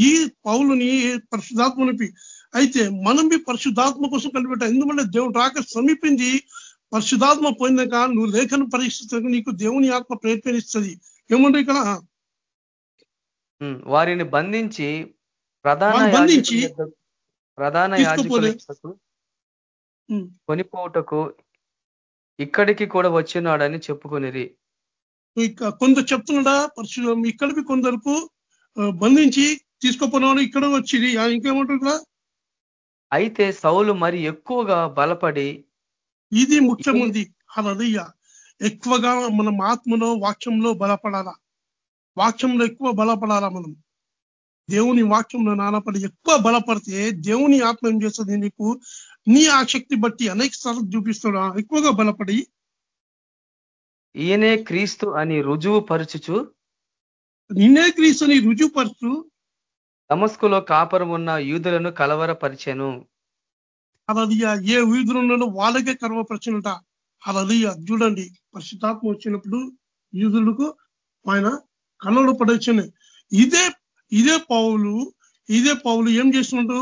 Speaker 4: ఈ పౌలుని పరిశుద్ధాత్మనిపి అయితే మనం మీ పరిశుద్ధాత్మ కోసం కలిపెట్టాం ఎందుకంటే దేవుడు రాక సమీపింది పరిశుద్ధాత్మ పోయినాక నువ్వు లేఖన పరిస్థితులకు నీకు దేవుని ఆత్మ ప్రయత్నిస్తుంది ఏముండే ఇక్కడ?
Speaker 6: వారిని బంధించి ప్రధాన
Speaker 4: బంధించి
Speaker 6: ప్రధాన. యాజకులకు కొనిపోవుటకు ఇక్కడికి కూడా వచ్చినాడని చెప్పుకొనిరి.
Speaker 4: ఇక కొందరు చెప్తున్నాడా పరిశుద్ధ ఇక్కడికి కొందరకు బంధించి తీసుకుపోయినాడు ఇక్కడ వచ్చి ఇంకేమంటారు ఇక్కడ?
Speaker 6: అయితే సౌలు మరి ఎక్కువగా బలపడి
Speaker 4: ఇది ముఖ్యం ఉంది. ఎక్కువగా మనం ఆత్మలో వాక్యంలో బలపడాలా? వాక్యంలో ఎక్కువ బలపడాలా మనం? దేవుని వాక్యంలో నానపడి ఎక్కువ బలపడితే దేవుని ఆత్మ ఏం చేస్తుంది నీకు? నీ ఆసక్తి బట్టి అనేక సార్లు చూపిస్తాడు. ఎక్కువగా బలపడి.
Speaker 6: ఈయనే క్రీస్తు అని రుజువు పరుచుచు
Speaker 4: నిన్నే క్రీస్తుని రుజువుపరుచు.
Speaker 6: దమస్కులో కాపురం ఉన్న యూదులను కలవరపరిచెను.
Speaker 4: అలలియ ఏ వీధులను వాళ్ళకే కర్మపరచునట. అలలియ చూడండి పరిశుద్ధాత్మ వచ్చినప్పుడు యూదులకు ఆయన కళ్ళలో పడొచ్చును ఇదే ఇదే పౌలు ఇదే పౌలు ఏం చేస్తున్నాడు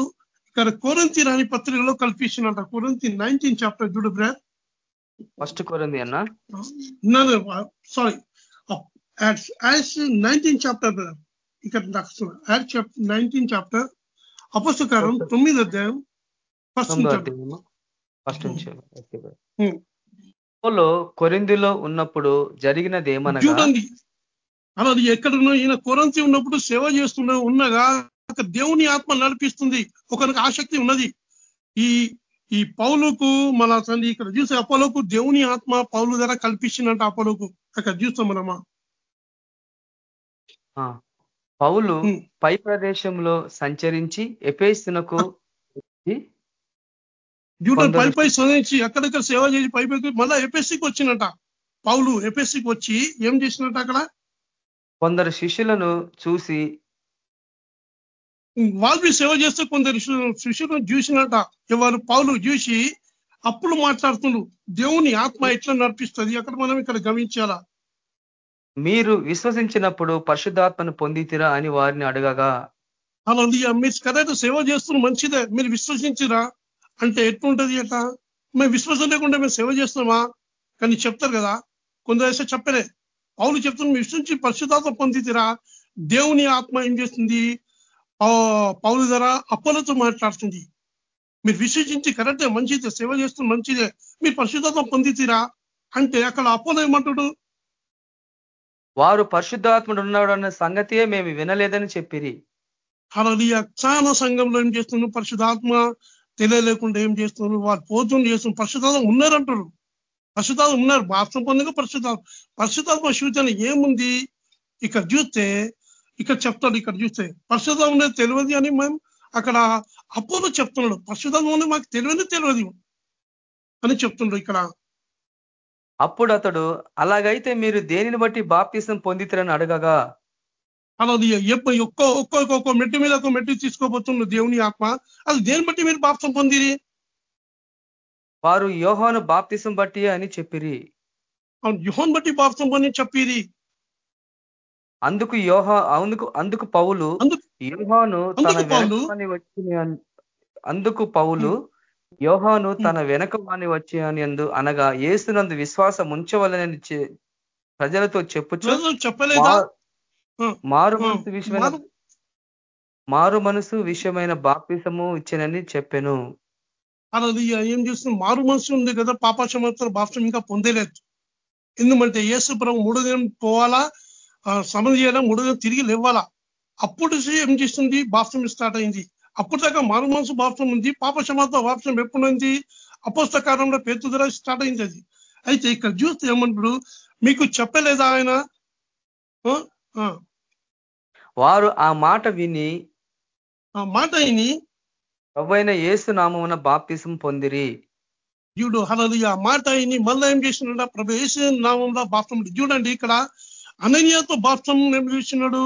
Speaker 4: ఇక్కడ కోరంతి రాని పత్రికలో కల్పించినట కోరంతి నైన్టీన్ చాప్టర్ చూడు బ్రదర్
Speaker 6: ఫస్ట్ కొరింది అన్న.
Speaker 4: సారీ నైన్టీన్ చాప్టర్ బ్రదర్ ఇక్కడ యాడ్ చాప్టర్ నైన్టీన్ చాప్టర్ అపస్తకారం తొమ్మిది అధ్యాయం ఫస్ట్
Speaker 6: ఫస్ట్. పౌలు కొరింథీలో ఉన్నప్పుడు జరిగినది ఏమనగా?
Speaker 4: చూడండి అలా ఎక్కడున్నా ఈయన కొరంతి ఉన్నప్పుడు సేవ చేస్తున్నా ఉన్నగా ఒక దేవుని ఆత్మ నడిపిస్తుంది. ఒకరికి ఆసక్తి ఉన్నది. ఈ ఈ పౌలుకు మన తండ్రి ఇక్కడ చూస్తే అపోలోకు దేవుని ఆత్మ పౌలు ధర కల్పించినట్ట అపోలోకు. అక్కడ చూస్తాం మనమా.
Speaker 6: పౌలు. పై ప్రదేశంలో సంచరించి ఎపేస్తునకు
Speaker 4: డ్యూటర్ పై పై చదివించి అక్కడక్కడ సేవ చేసి పై పైకి మళ్ళా ఎపిఎస్సికి వచ్చినట పౌలు ఎపిఎస్సికి వచ్చి ఏం చేసినట్ట అక్కడ?
Speaker 6: కొందరు శిష్యులను చూసి
Speaker 4: వాళ్ళు సేవ చేస్తే కొందరు శిష్యు- శిష్యులను చూసినట ఎవరు? పౌలు చూసి అప్పుడు మాట్లాడుతుండు. దేవుని ఆత్మ ఎట్లా నడిపిస్తుంది? అక్కడ మనం ఇక్కడ గమనించాలా?
Speaker 6: మీరు విశ్వసించినప్పుడు పరిశుద్ధాత్మను పొందితిరా అని వారిని అడగగా
Speaker 4: అలా మీరు కరెక్ట్ సేవ చేస్తున్న మంచిదే మీరు విశ్వసించిరా? అంటే ఎట్లుంటది అట? మేము విశ్వాసం లేకుండా మేము సేవ చేస్తున్నామా? కానీ చెప్తారు కదా కొందరు వేస్తే చెప్పలే పౌలు చెప్తున్న విశ్వసించి పరిశుద్ధాత్మ పొందితిరా? దేవుని ఆత్మ ఏం చేస్తుంది? ఆ, పౌలు ధర అప్పలతో మాట్లాడుతుంది. మీరు విశ్వసించి కరెక్టే మంచిదే సేవ చేస్తున్న మంచిదే మీరు పరిశుద్ధాత్మ పొందితిరా? అంటే అక్కడ అప్పలో ఏమంటాడు?
Speaker 6: వారు పరిశుద్ధాత్ముడు ఉన్నాడు అన్న సంగతియే మేము వినలేదని చెప్పిరి.
Speaker 4: అలా చాలా సంఘంలో ఏం చేస్తున్నారు? పరిశుధాత్మ తెలియలేకుండా ఏం చేస్తున్నారు? వారు పోతుని చేస్తున్నారు పరిశుధాత్మ ఉన్నారంటారు పరిశుధాత్మ ఉన్నారు. బాప్సం పొందక పరిశుధాత్మ పరిశుధాత్మ సూచన ఏముంది? ఇక్కడ చూస్తే ఇక్కడ చెప్తాడు ఇక్కడ చూస్తే. పరిశుధాత్మ అనేది తెలియదు అని మేము అక్కడ అపోలో చెప్తున్నాడు. పరిశుధాత్మ మాకు తెలియదు తెలియదు. అని చెప్తున్నాడు ఇక్కడ.
Speaker 6: అప్పుడు అతడు అలాగైతే మీరు దేనిని బట్టి బాప్తిసం పొందితిరని అడగగా
Speaker 4: అలా ఎప్ప- ఒక్క ఒక్క ఒక్క మెట్టు మీద ఒక మెట్టు తీసుకోబోతున్నాడు దేవుని ఆత్మ అది దేని బట్టి మీరు బాప్సం పొందిరి?
Speaker 6: వారు యోహాను బాప్తిసం బట్టి అని చెప్పిరి.
Speaker 4: అవును యుహోన్ బట్టి బాప్సం పొంది చెప్పిరి.
Speaker 6: అందుకు యోహా అందుకు అందుకు పౌలు యోహాను తన
Speaker 4: అందుకు పౌలు
Speaker 6: యోహాను తన వెనకమని వచ్చి అని అందు అనగా ఏసునందు విశ్వాసం ఉంచవలనని ప్రజలతో చెప్పుచు
Speaker 4: ప్రజలు చెప్పలేదా? ఆ,
Speaker 6: మారు మనసు విషయమైన
Speaker 4: మారు-
Speaker 6: మనసు విషయమైన బాప్తిసము ఇచ్చినని చెప్పెను.
Speaker 4: ఏం చేస్తుంది? మారు మనసు ఉంది కదా పాప క్షమాత్ర బాప్సం ఇంకా పొందలేదు. ఎందుకంటే యేసు ప్రభు మూడో దినం పోవాలా ఆ, సమం చేయాలా మూడో దినం తిరిగి లేవాలా? అప్పుడు ఏం చేస్తుంది? బాప్సం స్టార్ట్ అయింది. అప్పుడు దాకా మారు మనసు బాప్సం ఉంది. పాప క్షమాత్ర బాప్సం ఎప్పుడు ఉంది? అపోస్తకారంలో పేతు ధర స్టార్ట్ అయింది అది. అయితే ఇక్కడ చూస్తే ఏమంటాడు మీకు చెప్పలేదా ఆయన?
Speaker 6: వారు ఆ మాట విని
Speaker 4: ఆ మాట అయిని
Speaker 6: ప్రభైన యేసు నామమున బాప్తిసం పొందిరి.
Speaker 4: చూడు హలలు ఆ మాట అయిని మళ్ళీ ఏం చేసినాడు ప్రభు యేసు నామంలో బాప్సం చూడండి ఇక్కడ అననీయతో బాప్సం ఏం చేసినాడు?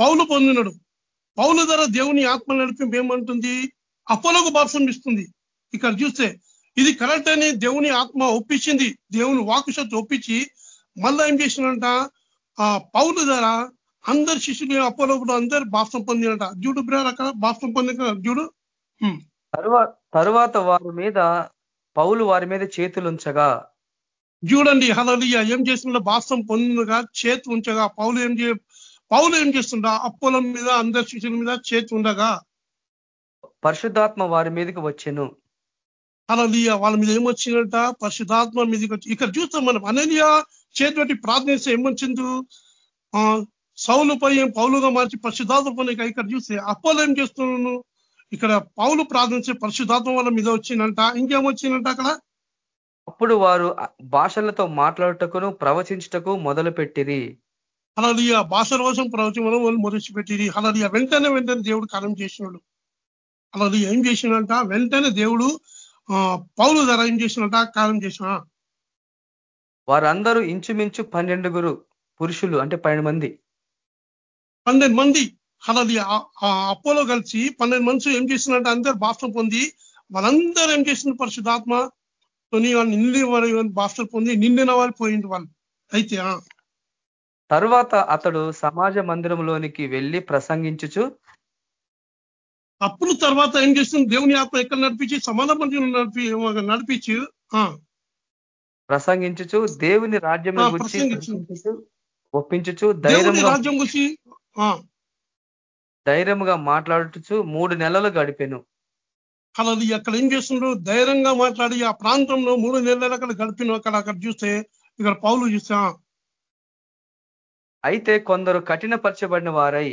Speaker 4: పౌలు పొందినాడు. పౌలు ధర దేవుని ఆత్మ నడిపి ఏమంటుంది? అపోలకు బాప్సం ఇస్తుంది. ఇక్కడ చూస్తే ఇది కరెక్ట్ అని దేవుని ఆత్మ ఒప్పించింది. దేవుని వాకుశక్తి ఒప్పించి మళ్ళా ఏం చేసినంట ఆ పౌలు ధర అందరు శిష్యులు అపోలో అందరు బాప్సం పొందినట చూడు బ్రదర్ అక్కడ బాప్సం పొందిన ఉమ్.
Speaker 6: తరువాత తరువాత వారి మీద పౌలు వారి మీద చేతులుంచగా
Speaker 4: చూడండి హలలియ ఏం చేస్తుండ బాసం పొందినగా చేతి ఉంచగా. పౌలు ఏం చే పౌలు ఏం చేస్తుండ? అప్పులం మీద అందరి శిష్యుల మీద చేతి ఉండగా
Speaker 6: పరిశుద్ధాత్మ వారి మీదకి వచ్చెను.
Speaker 4: హలలియ వాళ్ళ మీద ఏమొచ్చిందంట పరిశుధాత్మ మీదకి వచ్చి ఇక్కడ చూస్తాం మనం. అననీయ చేతి పెట్టి ప్రార్థనిస్తే ఏమొచ్చింది ఆ సౌలుపై ఏం పౌలుగా మార్చి పరిశుధాత్మ పని ఇక్కడ చూస్తే అప్పోలు ఏం చేస్తున్నాను ఇక్కడ పౌలు ప్రార్థించే పరిశుధాత్మ వాళ్ళ మీద వచ్చిందంట. ఇంకేమొచ్చిందంట అక్కడ?
Speaker 6: అప్పుడు వారు భాషలతో మాట్లాడుటకును ప్రవచించుటకు మొదలు పెట్టిరి
Speaker 4: హలలియ భాషల కోసం ప్రవచనం వాళ్ళు మొదలుపెట్టిరి హలలియ వెంటనే వెంటనే దేవుడు కాలం చేసినాడు. హలలియ ఏం చేసినంట వెంటనే దేవుడు పౌలు ధర ఏం చేసినట కాలం చేసిన.
Speaker 6: వారందరూ ఇంచుమించు పన్నెండుగురు పురుషులు అంటే పన్నెండు మంది.
Speaker 4: పన్నెండు మంది. హలలియ అప్పోలో కలిసి పన్నెండు మనుషులు ఏం చేసినట్ట అందరు భాషం పొంది వాళ్ళందరూ ఏం చేసిన పరిశుధాత్మ కొని వాళ్ళు నిండిన వారు భాషలు పొంది నిండిన వాళ్ళు పోయింది వాళ్ళు. అయితే
Speaker 6: తరువాత అతడు సమాజ మందిరంలోనికి వెళ్ళి ప్రసంగించుచు
Speaker 4: అప్పుడు తర్వాత ఏం చేస్తుంది? దేవుని ఆత్మ ఎక్కడ నడిపించి సమాన మందిని నడిపి నడిపించి
Speaker 6: ప్రసంగించుచు దేవుని రాజ్యం గురించి ఒప్పించుచు ధైర్యంగా
Speaker 4: రాజ్యం గురించి ఆ,
Speaker 6: ధైర్యముగా మాట్లాడుచు మూడు నెలలు గడిపెను.
Speaker 4: అలా అక్కడ ఏం చేస్తుండ్రు ధైర్యంగా మాట్లాడి ఆ ప్రాంతంలో మూడు నెలలు అక్కడ గడిపిన. అక్కడ అక్కడ చూస్తే ఇక్కడ పౌలు చూస్తే
Speaker 6: అయితే కొందరు కఠినపరచబడిన వారై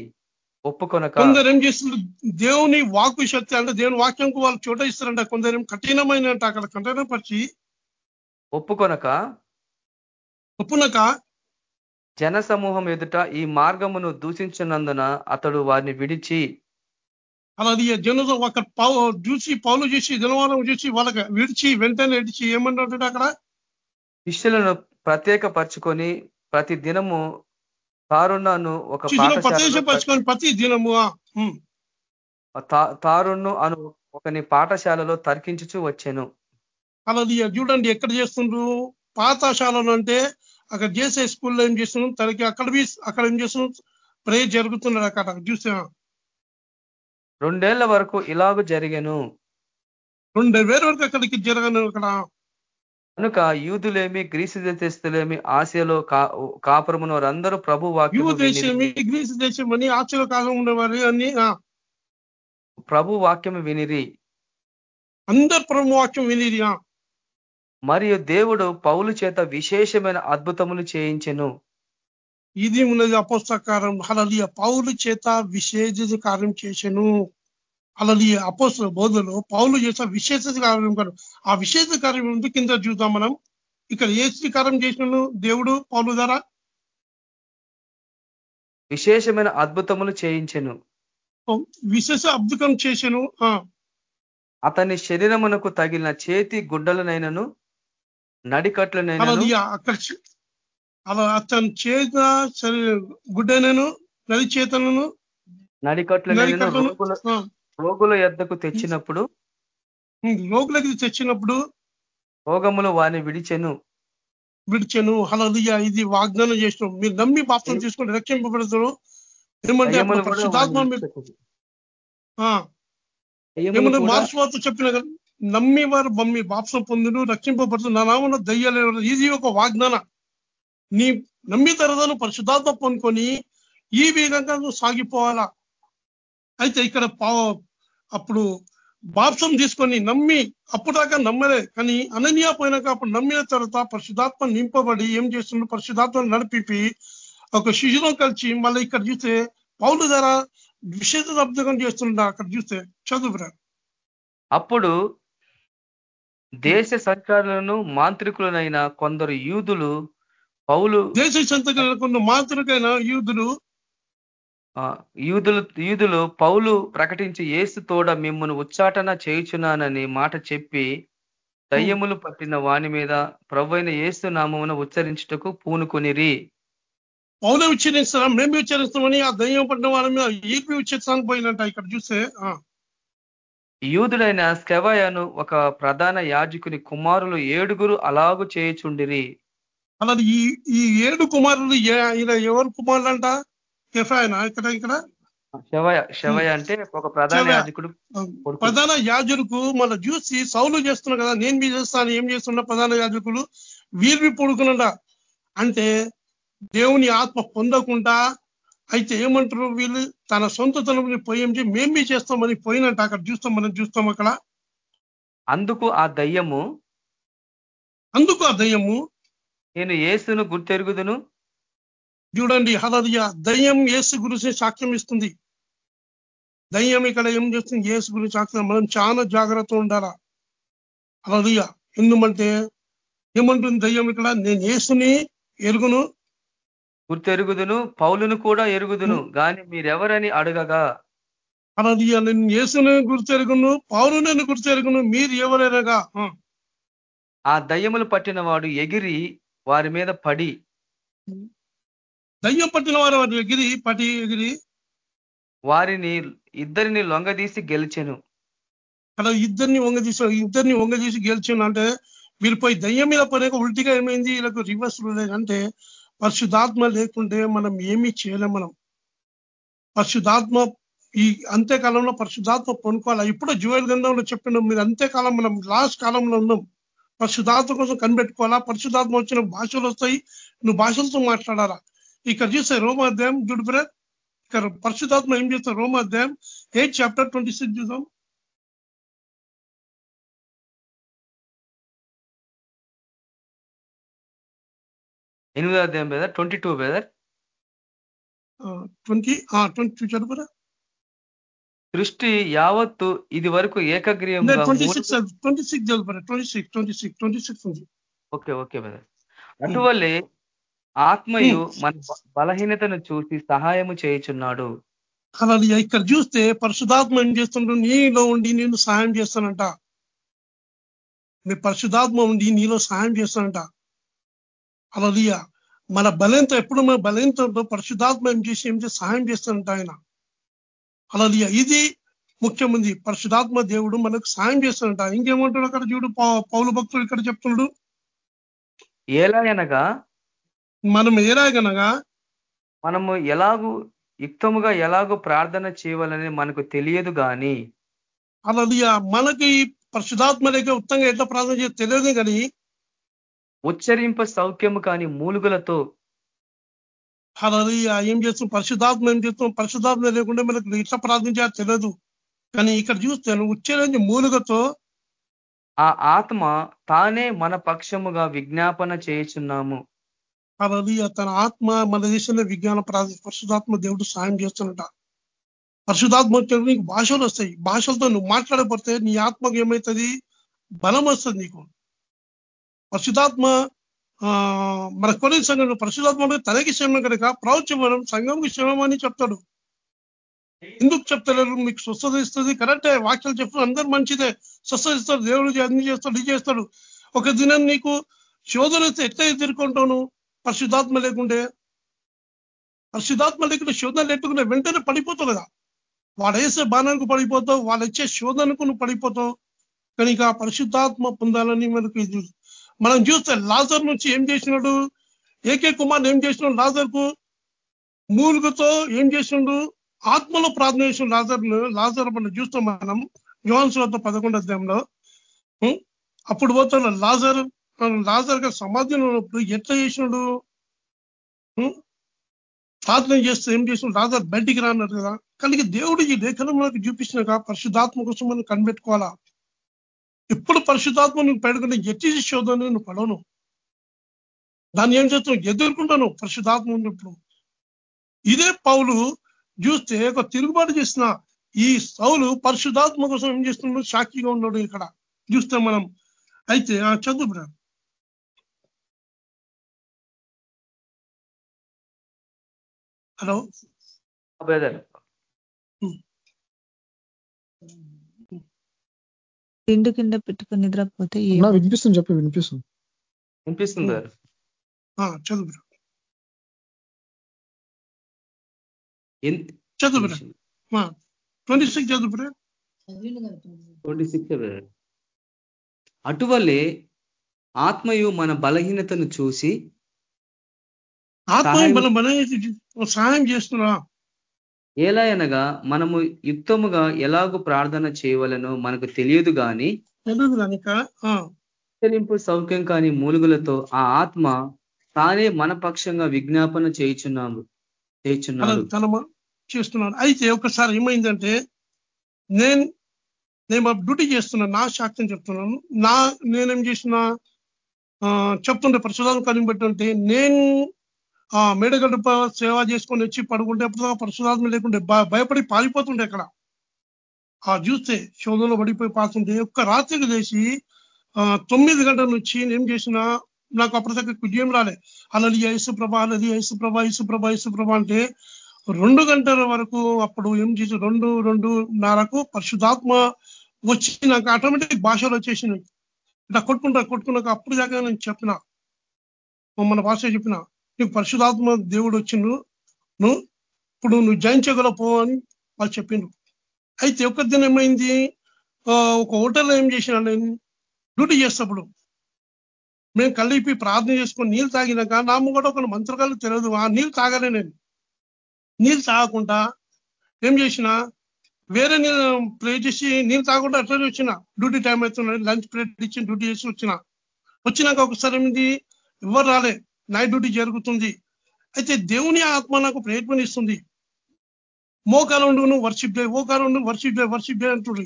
Speaker 6: ఒప్పుకొనక
Speaker 4: కొందరు ఏం చేస్తుండ్రు దేవుని వాకు శక్తి అంటే దేవుని వాక్యంకు వాళ్ళు చోట ఇస్తారంట. కొందరు ఏం కఠినమైన అక్కడ కఠినపరిచి
Speaker 6: ఒప్పుకొనక
Speaker 4: ఒప్పునక
Speaker 6: జన సమూహం ఎదుట ఈ మార్గమును దూషించినందున అతడు వారిని విడిచి
Speaker 4: అలా జనులు అక్కడ పౌ చూసి పౌలు చూసి జనవారం చూసి వాళ్ళకి విడిచి వెంటనే విడిచి ఏమన్నాడు అక్కడ?
Speaker 6: శిష్యులను ప్రత్యేకపరచుకొని ప్రతి దినము తారుణను ఒక
Speaker 4: ప్రత్యక్షపరచుకొని ప్రతి దినము
Speaker 6: తారుణ్ణు అను ఒకని పాఠశాలలో తర్కించుచు వచ్చెను.
Speaker 4: అలా చూడండి ఎక్కడ చేస్తుండ్రు? పాఠశాలలో అంటే అక్కడ చేసే స్కూల్లో ఏం చేస్తున్నాం తనకి అక్కడ అక్కడ ఏం చేస్తున్నాం ప్రే జరుగుతున్నారు అక్కడ చూస్తే
Speaker 6: రెండేళ్ళ వరకు ఇలాగు జరిగెను.
Speaker 4: రెండు వేల వరకు అక్కడికి జరగను అక్కడ.
Speaker 6: కనుక యూదులేమి గ్రీసు దేశస్తులేమి ఆసియాలో కా- కాపురమున వారందరూ ప్రభు వినిరి
Speaker 4: గ్రీసు అని కాలం ఉండేవారు
Speaker 6: ప్రభు వాక్యము వినిరి.
Speaker 4: అందరు ప్రభు వాక్యం వినిది ఆ.
Speaker 6: మరియు దేవుడు పౌలు చేత విశేషమైన అద్భుతములు చేయించెను.
Speaker 4: ఇది ఉన్నది అపోస్తకారం అలలియ పౌలు చేత విశేష కార్యం చేశాను అలలియ అపోస్త బోధలో పౌలు చేత విశేష కార్యం కాదు ఆ విశేష కార్యం కింద చూద్దాం మనం. ఇక్కడ ఏ శ్రీకారం చేసినాను దేవుడు పౌలు ద్వారా?
Speaker 6: విశేషమైన అద్భుతములు చేయించెను.
Speaker 4: విశేష అద్భుతం చేశాను ఆ,
Speaker 6: అతని శరీరమునకు తగిలిన చేతి గుడ్డలనైనను నడికట్లనైనను.
Speaker 4: అలలియ అక్కడ చే- అలా అతని చేత గుడ్డనను నది చేతలను
Speaker 6: నడికట్లనైనను
Speaker 4: నడికట్లను
Speaker 6: రోగుల యొద్దకు తెచ్చినప్పుడు
Speaker 4: లోపలికి తెచ్చినప్పుడు
Speaker 6: రోగములు వారిని విడిచెను.
Speaker 4: విడిచెను. హలలియ ఇది వాగ్దానం చేసినాం. మీరు నమ్మి బాప్తం తీసుకొని రక్షింపబడతారు. ఏమంటే మార్స్వాత చెప్పిన నమ్మి వారు బమ్మి బాప్సం పొందును రక్షింపబడుతుంది నా నామన దయ్యాలు? ఇది ఒక వాగ్దాన. నీ నమ్మి తరదను పరిశుద్ధాత్మ పొందుకొని ఈ విధంగా నువ్వు సాగిపోవాలా? అయితే ఇక్కడ పా- అప్పుడు బాప్సం తీసుకొని నమ్మి అప్పుడాక నమ్మలే. కానీ అనన్యా పోయినాక అప్పుడు నమ్మిన తర్వాత పరిశుధాత్మ నింపబడి ఏం చేస్తుండ్రు పరిశుధాత్మ నడిపి ఒక శిశులో కలిసి మళ్ళీ ఇక్కడ చూస్తే పౌలు ద్వారా విశేష అబ్దకం చేస్తుండ అక్కడ చూస్తే చదువురా
Speaker 6: అప్పుడు దేశ సంచారులను మాంత్రికులనైన కొందరు యూదులు పౌలు
Speaker 4: దేశ సంతకైన కొన్ని మాతృకైన యూదులు
Speaker 6: యూదులు యూదులు పౌలు ప్రకటించి యేసు తోడ మిమ్మల్ని ఉచ్చాటన చేయుచున్నానని మాట చెప్పి దయ్యములు పట్టిన వాని మీద ప్రభైన యేసు నామమున ఉచ్చరించుటకు పూనుకొనిరి.
Speaker 4: పౌలే ఉచ్చరిస్తాం మేము ఉచ్చరిస్తామని ఆ దయ్యం పడిన వాళ్ళ మీద ఈపి ఉచ్చరిస్తానికి పోయినట్ట ఇక్కడ చూస్తే
Speaker 6: యూదుడైన స్కెవయను ఒక ప్రధాన యాజకుని కుమారులు ఏడుగురు అలాగు చేయుచుండిరి.
Speaker 4: అలాది ఈ ఈ ఏడు కుమారులు ఎవరు కుమారులు అంట ఎఫ్ఐనా ఇక్కడ ఇక్కడ?
Speaker 6: శవయ శవయ అంటే ఒక ప్రధాన. యాజకుడు.
Speaker 4: ప్రధాన యాజకుడు మన చూసి సౌలు చేస్తున్నా కదా నేను మీ చేస్తాను ఏం చేస్తున్నా ప్రధాన యాజకులు? వీరిని పొడుకునంట అంటే దేవుని ఆత్మ పొందకుండా అయితే ఏమంటారు వీళ్ళు? తన సొంత తనని పోయేం చేసి మేం మీ చేస్తామని పోయినట్ట అక్కడ చూస్తాం మనం చూస్తాం అక్కడ.
Speaker 6: అందుకు ఆ దయ్యము
Speaker 4: అందుకు ఆ దయ్యము?
Speaker 6: నేను యేసును గుర్తెరుగుదును.
Speaker 4: చూడండి హలదియ దయ్యం యేసు గురించి సాక్ష్యం ఇస్తుంది. దయ్యం ఇక్కడ ఏం చేస్తుంది? యేసు గురించి సాక్ష్యం. మనం చాలా జాగ్రత్త ఉండాలా? హలదియ ఎందుమంటే ఏమంటుంది దయ్యం ఇక్కడ? నేను యేసుని ఎరుగును.
Speaker 6: గుర్తెరుగుదును పౌలును కూడా ఎరుగుదును గాని మీరెవరని అడగగా?
Speaker 4: హలదియ నేను యేసుని గుర్తెరుగును పౌరు నేను గుర్తెరుగును మీరు ఎవరైనాగా ఆ,
Speaker 6: ఆ దయ్యములు పట్టిన వాడు ఎగిరి వారి మీద పడి
Speaker 4: దయ్యం పట్టిన వారు వారి ఎగిరి పటి ఎగిరి
Speaker 6: వారిని ఇద్దరిని లొంగదీసి గెలిచెను.
Speaker 4: అలా ఇద్దరిని వంగ తీసి ఇద్దరిని వంగ తీసి గెలిచిన అంటే వీళ్ళు పోయి దయ్యం మీద పడక ఉల్టిగా ఏమైంది? వీళ్ళకు రివర్స్ అంటే పరిశుద్ధాత్మ లేకుంటే మనం ఏమీ చేయలేం మనం. పరిశుద్ధాత్మ ఈ అంత్యకాలంలో పరిశుధాత్మ పొనుకోవాలా ఇప్పుడు జువెల్ గ్రంథంలో చెప్పిన మీరు అంత్యకాలం మనం లాస్ట్ కాలంలో ఉన్నాం. పరిశుధాత్మ కోసం కనిపెట్టుకోవాలా? పరిశుధాత్మ వచ్చిన భాషలు వస్తాయి నువ్వు భాషలతో మాట్లాడాలా? ఇక్కడ చూస్తే రోమాధ్యాయం చూడు బ్రదర్. ఇక్కడ పరిశుధాత్మ ఏం చేస్తారు రోమాధ్యాయం ఎయిట్ చాప్టర్ ట్వంటీ సిక్స్ చూద్దాం.
Speaker 6: ఎనిమిదో అధ్యాయం brother. Twenty two brother
Speaker 4: twenty twenty చదువురా
Speaker 6: సృష్టి యావత్తు ఇది వరకు ఏకగ్రీయంగా
Speaker 4: twenty six twenty six twenty six twenty six twenty six ఉంది.
Speaker 6: Okay okay brother. అటువల్లే ఆత్మయు మన బ- బలహీనతను చూసి సహాయము చేయుచున్నాడు.
Speaker 4: అలా ఇక్కడ చూస్తే పరిశుధాత్మ ఏం చేస్తుండ్రు నీలో ఉండి నేను సహాయం చేస్తానంట. మీ పరిశుధాత్మ ఉండి నీలో సహాయం చేస్తానంట. అలా మన బలంతో ఎప్పుడు మన బలంతో పరిశుధాత్మ ఏం చేసి ఏం చేసి సహాయం చేస్తానంట ఆయన. అలా ఇది ముఖ్యమంది. పరిశుధాత్మ దేవుడు మనకు సహాయం చేస్తానంట. ఇంకేమంటాడు అక్కడ చూడు పౌలు భక్తుడు ఇక్కడ చెప్తున్నాడు?
Speaker 6: ఎలా అనగా
Speaker 4: మనం ఏరాగనగా
Speaker 6: మనము ఎలాగూ యుక్తముగా ఎలాగో ప్రార్థన చేయవాలని మనకు తెలియదు గాని
Speaker 4: అలా మనకి పరిశుధాత్మ లేక ఉత్తంగా ఎట్లా ప్రార్థన చేసి తెలియదు కానీ
Speaker 6: ఉచ్చరింప సౌఖ్యము కాని మూలుగులతో
Speaker 4: అలా ఏం చేస్తాం? పరిశుధాత్మ ఏం చేస్తాం? పరిశుధాత్మ లేకుండా మనకు ఎట్లా ప్రార్థించాలో తెలియదు. కానీ ఇక్కడ చూస్తే ఉచ్చరించి మూలుగతో
Speaker 6: ఆ ఆత్మ తానే మన పక్షముగా విజ్ఞాపన చేయుచున్నాము.
Speaker 4: అలా తన ఆత్మ మన దేశంలో విజ్ఞాన పరిశుధాత్మ దేవుడు సాయం చేస్తున్నట. పరిశుధాత్మ వచ్చినప్పుడు నీకు భాషలు వస్తాయి. భాషలతో నువ్వు మాట్లాడకపోతే నీ ఆత్మకు ఏమవుతుంది బలం వస్తుంది నీకు. పరిశుధాత్మ ఆ మన కొన్ని సంఘం పరిశుధాత్మ తనకి శ్రమ కనుక ప్రవచనం సంఘంకి క్షేమం అని చెప్తాడు. ఎందుకు చెప్తలేరు? మీకు స్వస్థత ఇస్తుంది. కరెక్టే. వాక్యాలు చెప్తారు అందరు మంచిదే. స్వస్థత ఇస్తాడు దేవుడు అన్ని చేస్తాడు ఇది చేస్తాడు. ఒక దినం నీకు శోధన ఎట్లా ఎదుర్కొంటావు పరిశుద్ధాత్మ లేకుండే పరిశుద్ధాత్మ లేకుండా శోధన లేకుండా వెంటనే పడిపోతావు కదా. వాడు వేసే బాణానికి పడిపోతావు వాళ్ళు ఇచ్చే శోధనకు నువ్వు పడిపోతావు. కనుక పరిశుద్ధాత్మ పొందాలని మనకు మనం చూస్తే లాజర్ నుంచి ఏం చేసినాడు? ఏకే కుమార్ ఏం చేసినాడు లాజర్కు? మూలుగుతో ఏం చేసినాడు? ఆత్మలో ప్రార్థన చేసిన లాజర్ లాజర్ మనం చూస్తాం మనం. యువన్స్ వద్ద పదకొండు అధ్యాయంలో. అప్పుడు పోతున్న లాజర్ లాజర్ గారు సమాధిలో ఉన్నప్పుడు ఎట్లా చేసినాడు? ప్రార్థన చేస్తే ఏం చేసిన లాజర్ బయటికి రాన్నారు కదా. కానీ దేవుడు ఈ లేఖనం మనకు చూపించినాక పరిశుద్ధాత్మ కోసం మనం కనిపెట్టుకోవాలా? ఎప్పుడు పరిశుద్ధాత్మ నువ్వు పెడుకుంటే ఎట్టి శోధన నువ్వు పడవను దాన్ని ఏం చేస్తున్నావు? ఎదుర్కొంటాను పరిశుద్ధాత్మ ఉన్నప్పుడు. ఇదే పౌలు చూస్తే ఒక తిరుగుబాటు చేసిన ఈ సౌలు పరిశుద్ధాత్మ కోసం ఏం చేస్తున్నాడు? సాక్షిగా ఉన్నాడు ఇక్కడ. చూస్తే మనం. అయితే ఆ చదువు హలో.
Speaker 6: బ్రదర్.
Speaker 1: తిండి కింద పెట్టుకుని నిద్రపోతే
Speaker 7: వినిపిస్తుంది చెప్పు వినిపిస్తుంది.
Speaker 6: వినిపిస్తుంది
Speaker 4: చదువు చదువు ట్వంటీ సిక్స్ చదువు
Speaker 6: ట్వంటీ సిక్స్ అటువల్లే ఆత్మయు మన బలహీనతను చూసి
Speaker 4: ఆత్మ
Speaker 6: సహాయం-
Speaker 4: చేస్తున్నా.
Speaker 6: ఎలా అనగా మనము యుక్తముగా ఎలాగో ప్రార్థన చేయవలనో మనకు తెలియదు గాని
Speaker 4: తెలియదు కనుక
Speaker 6: సౌఖ్యం కాని మూలుగులతో ఆ ఆత్మ తానే మన పక్షంగా విజ్ఞాపన చేయుచున్నాము చేయుచున్నాడు.
Speaker 4: తన చేస్తున్నాడు. అయితే ఒకసారి ఏమైందంటే నేను నేను డ్యూటీ చేస్తున్నాను నా సాక్ష్యం చెప్తున్నాను. నా నేనేం చేసిన చెప్తుంటే పరిశుధాలను కనిపెట్టుంటే నేను ఆ మేడగడ్డ సేవ చేసుకొని వచ్చి పడుకుంటే అప్పుడు పరిశుధాత్మ లేకుంటే భయపడి పారిపోతుండే అక్కడ. ఆ చూస్తే శోధనలో పడిపోయి పారుతుంటే ఒక్క రాత్రికి చేసి తొమ్మిది గంటల నుంచి ఏం చేసినా నాకు అప్పటిదాకా విజయం రాలే. అలలి యేసు ప్రభ అలలి యేసు ప్రభ యేసు అంటే రెండు గంటల వరకు అప్పుడు ఏం చేసి రెండు రెండున్నరకు పరిశుధాత్మ వచ్చి నాకు ఆటోమేటిక్ భాషలు వచ్చేసినాయి ఇట్లా కొట్టుకుంటా కొట్టుకున్నాక అప్పుడు దాకా నేను చెప్పిన. మన భాష చెప్పిన. నీకు పరిశుధాత్మ దేవుడు వచ్చిండు. నువ్వు ఇప్పుడు నువ్వు జయించగలపో అని వాళ్ళు చెప్పిండ్రు. అయితే ఒక దినం ఏమైంది? ఒక హోటల్లో ఏం చేసిన నేను డ్యూటీ చేసినప్పుడు మేము కలిపి ప్రార్థన చేసుకొని నీళ్ళు తాగినాక నా ముంగట ఒక మంత్రగాలు తెలియదు. ఆ నీళ్ళు తాగలే నేను. నీళ్ళు తాగకుండా ఏం చేసిన వేరే నేను ప్లే చేసి నీళ్ళు తాగకుండా అట్లనే వచ్చిన. డ్యూటీ టైం అవుతున్నాడు లంచ్ బ్రేక్ ఇచ్చి డ్యూటీ చేసి వచ్చిన. వచ్చినాక ఒకసారి ఏమిటి ఎవరు రాలే. నైట్ డ్యూటీ జరుగుతుంది. అయితే దేవుని ఆత్మ నాకు ప్రయత్నిస్తుంది మోకాలు నువ్వు వర్షిప్ డే మోకాలు ఉండు వర్షిప్ డే వర్షిప్ డే అంటుండ్రు.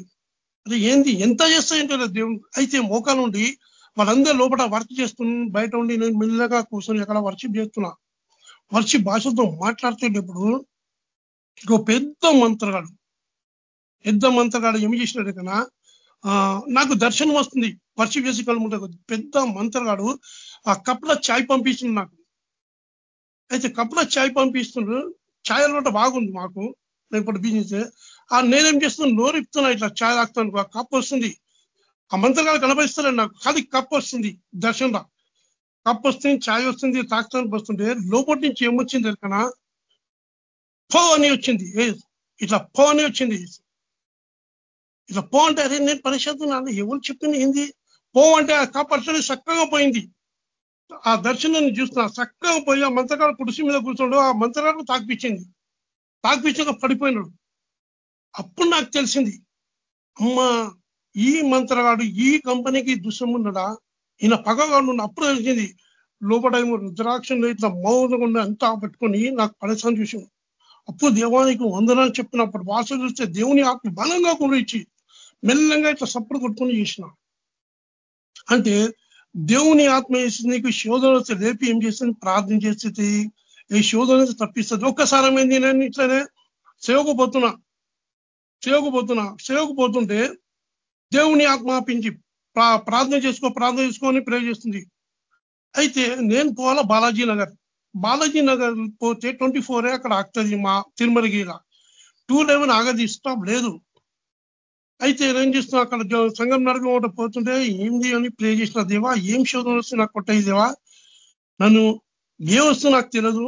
Speaker 4: అది ఏంది? ఎంత చేస్తాయంటే దేవుడు. అయితే మోకాలు ఉండి వాళ్ళందరూ లోపల వర్క్ చేస్తున్నా బయట ఉండి నేను మెల్లగా కూర్చొని అక్కడ వర్షిప్ చేస్తున్నా. వర్షిప్ భాషతో మాట్లాడుతున్నప్పుడు ఇంకో పెద్ద మంత్రగాడు పెద్ద మంత్రగాడు ఏమి చేసినాడు కన్నా నాకు దర్శనం వస్తుంది. వర్షిప్ చేసి కలుముంటే పెద్ద మంత్రగాడు ఆ కప్పుల ఛాయ్ పంపించింది నాకు. అయితే కప్పుల ఛాయ్ పంపిస్తుండ్రు. ఛాయ్ అనమాట బాగుంది మాకు రేపటి బిజినెస్ ఆ నేనేం చేస్తున్నాను నోరు ఇట్లా ఛాయ్ తాగుతాను ఆ కప్పు వస్తుంది. ఆ మంత్రగాలు కనపరిస్తారండి నాకు. ఖాళీ కప్పు వస్తుంది. దర్శనంలో. కప్ వస్తుంది ఛాయ్ వస్తుంది తాగుతానికి వస్తుంటే లోపటి నుంచి ఏమొచ్చింది ఎరకనా పో అని వచ్చింది. ఇట్లా పో అని వచ్చింది. ఇట్లా పో అంటే అరే నేను పరిశోధన ఎవరు చెప్పింది ఏంది? పో అంటే ఆ కప్పు అట్లనే చక్కగా పోయింది. ఆ దర్శనాన్ని చూస్తున్నా చక్కగా పోయి ఆ మంత్రగాడు కుడిసి మీద కూర్చోడు ఆ మంత్రగాడు తాకిపించింది తాకిపించాక పడిపోయినాడు. అప్పుడు నాకు తెలిసింది అమ్మా ఈ మంత్రగాడు ఈ కంపెనీకి దుస్సమున్నాడా ఈయన పగగాడు అప్పుడు తెలిసింది లోపల రుద్రాక్షంలో ఇట్లా మౌనంగా అంతా పట్టుకొని నాకు పడేసాను చూసాను అప్పుడు దేవానికి వందనాలు చెప్పినప్పుడు భాష చూస్తే దేవుని ఆత్మ బలంగా కురిచి మెల్లంగా ఇట్లా సప్పుడు కొట్టుకొని చేసిన. అంటే దేవుని ఆత్మ వేసి నీకు శోధన వస్తే రేపు ఏం చేస్తుంది ప్రార్థన చేస్తుంది ఈ శోధన నుంచి తప్పిస్తుంది. ఒక్కసారి ఏమైంది? నేను ఇట్లనే సేవకు పోతున్నా సేవకు పోతున్నా సేవకు పోతుంటే దేవుని ఆత్మ ఆపించి ప్రార్థన చేసుకో ప్రార్థన చేసుకోని ప్రే చేస్తుంది. అయితే నేను పోవాలా బాలాజీ నగర్. బాలాజీ నగర్ పోతే ట్వంటీ ఫోరే అక్కడ ఆగుతుంది మా తిరుమలగిరిలో. టూ లెవెన్ ఆగది. స్టాప్ లేదు. అయితే ఏం చేస్తున్నా అక్కడ సంఘం నరకం ఒకటి పోతుంటే ఏంది అని ప్రే చేసిన దేవా? ఏం శోధన వస్తే నాకు కొట్టాయి దేవా? నన్ను ఏ వస్తుంది నాకు తెలియదు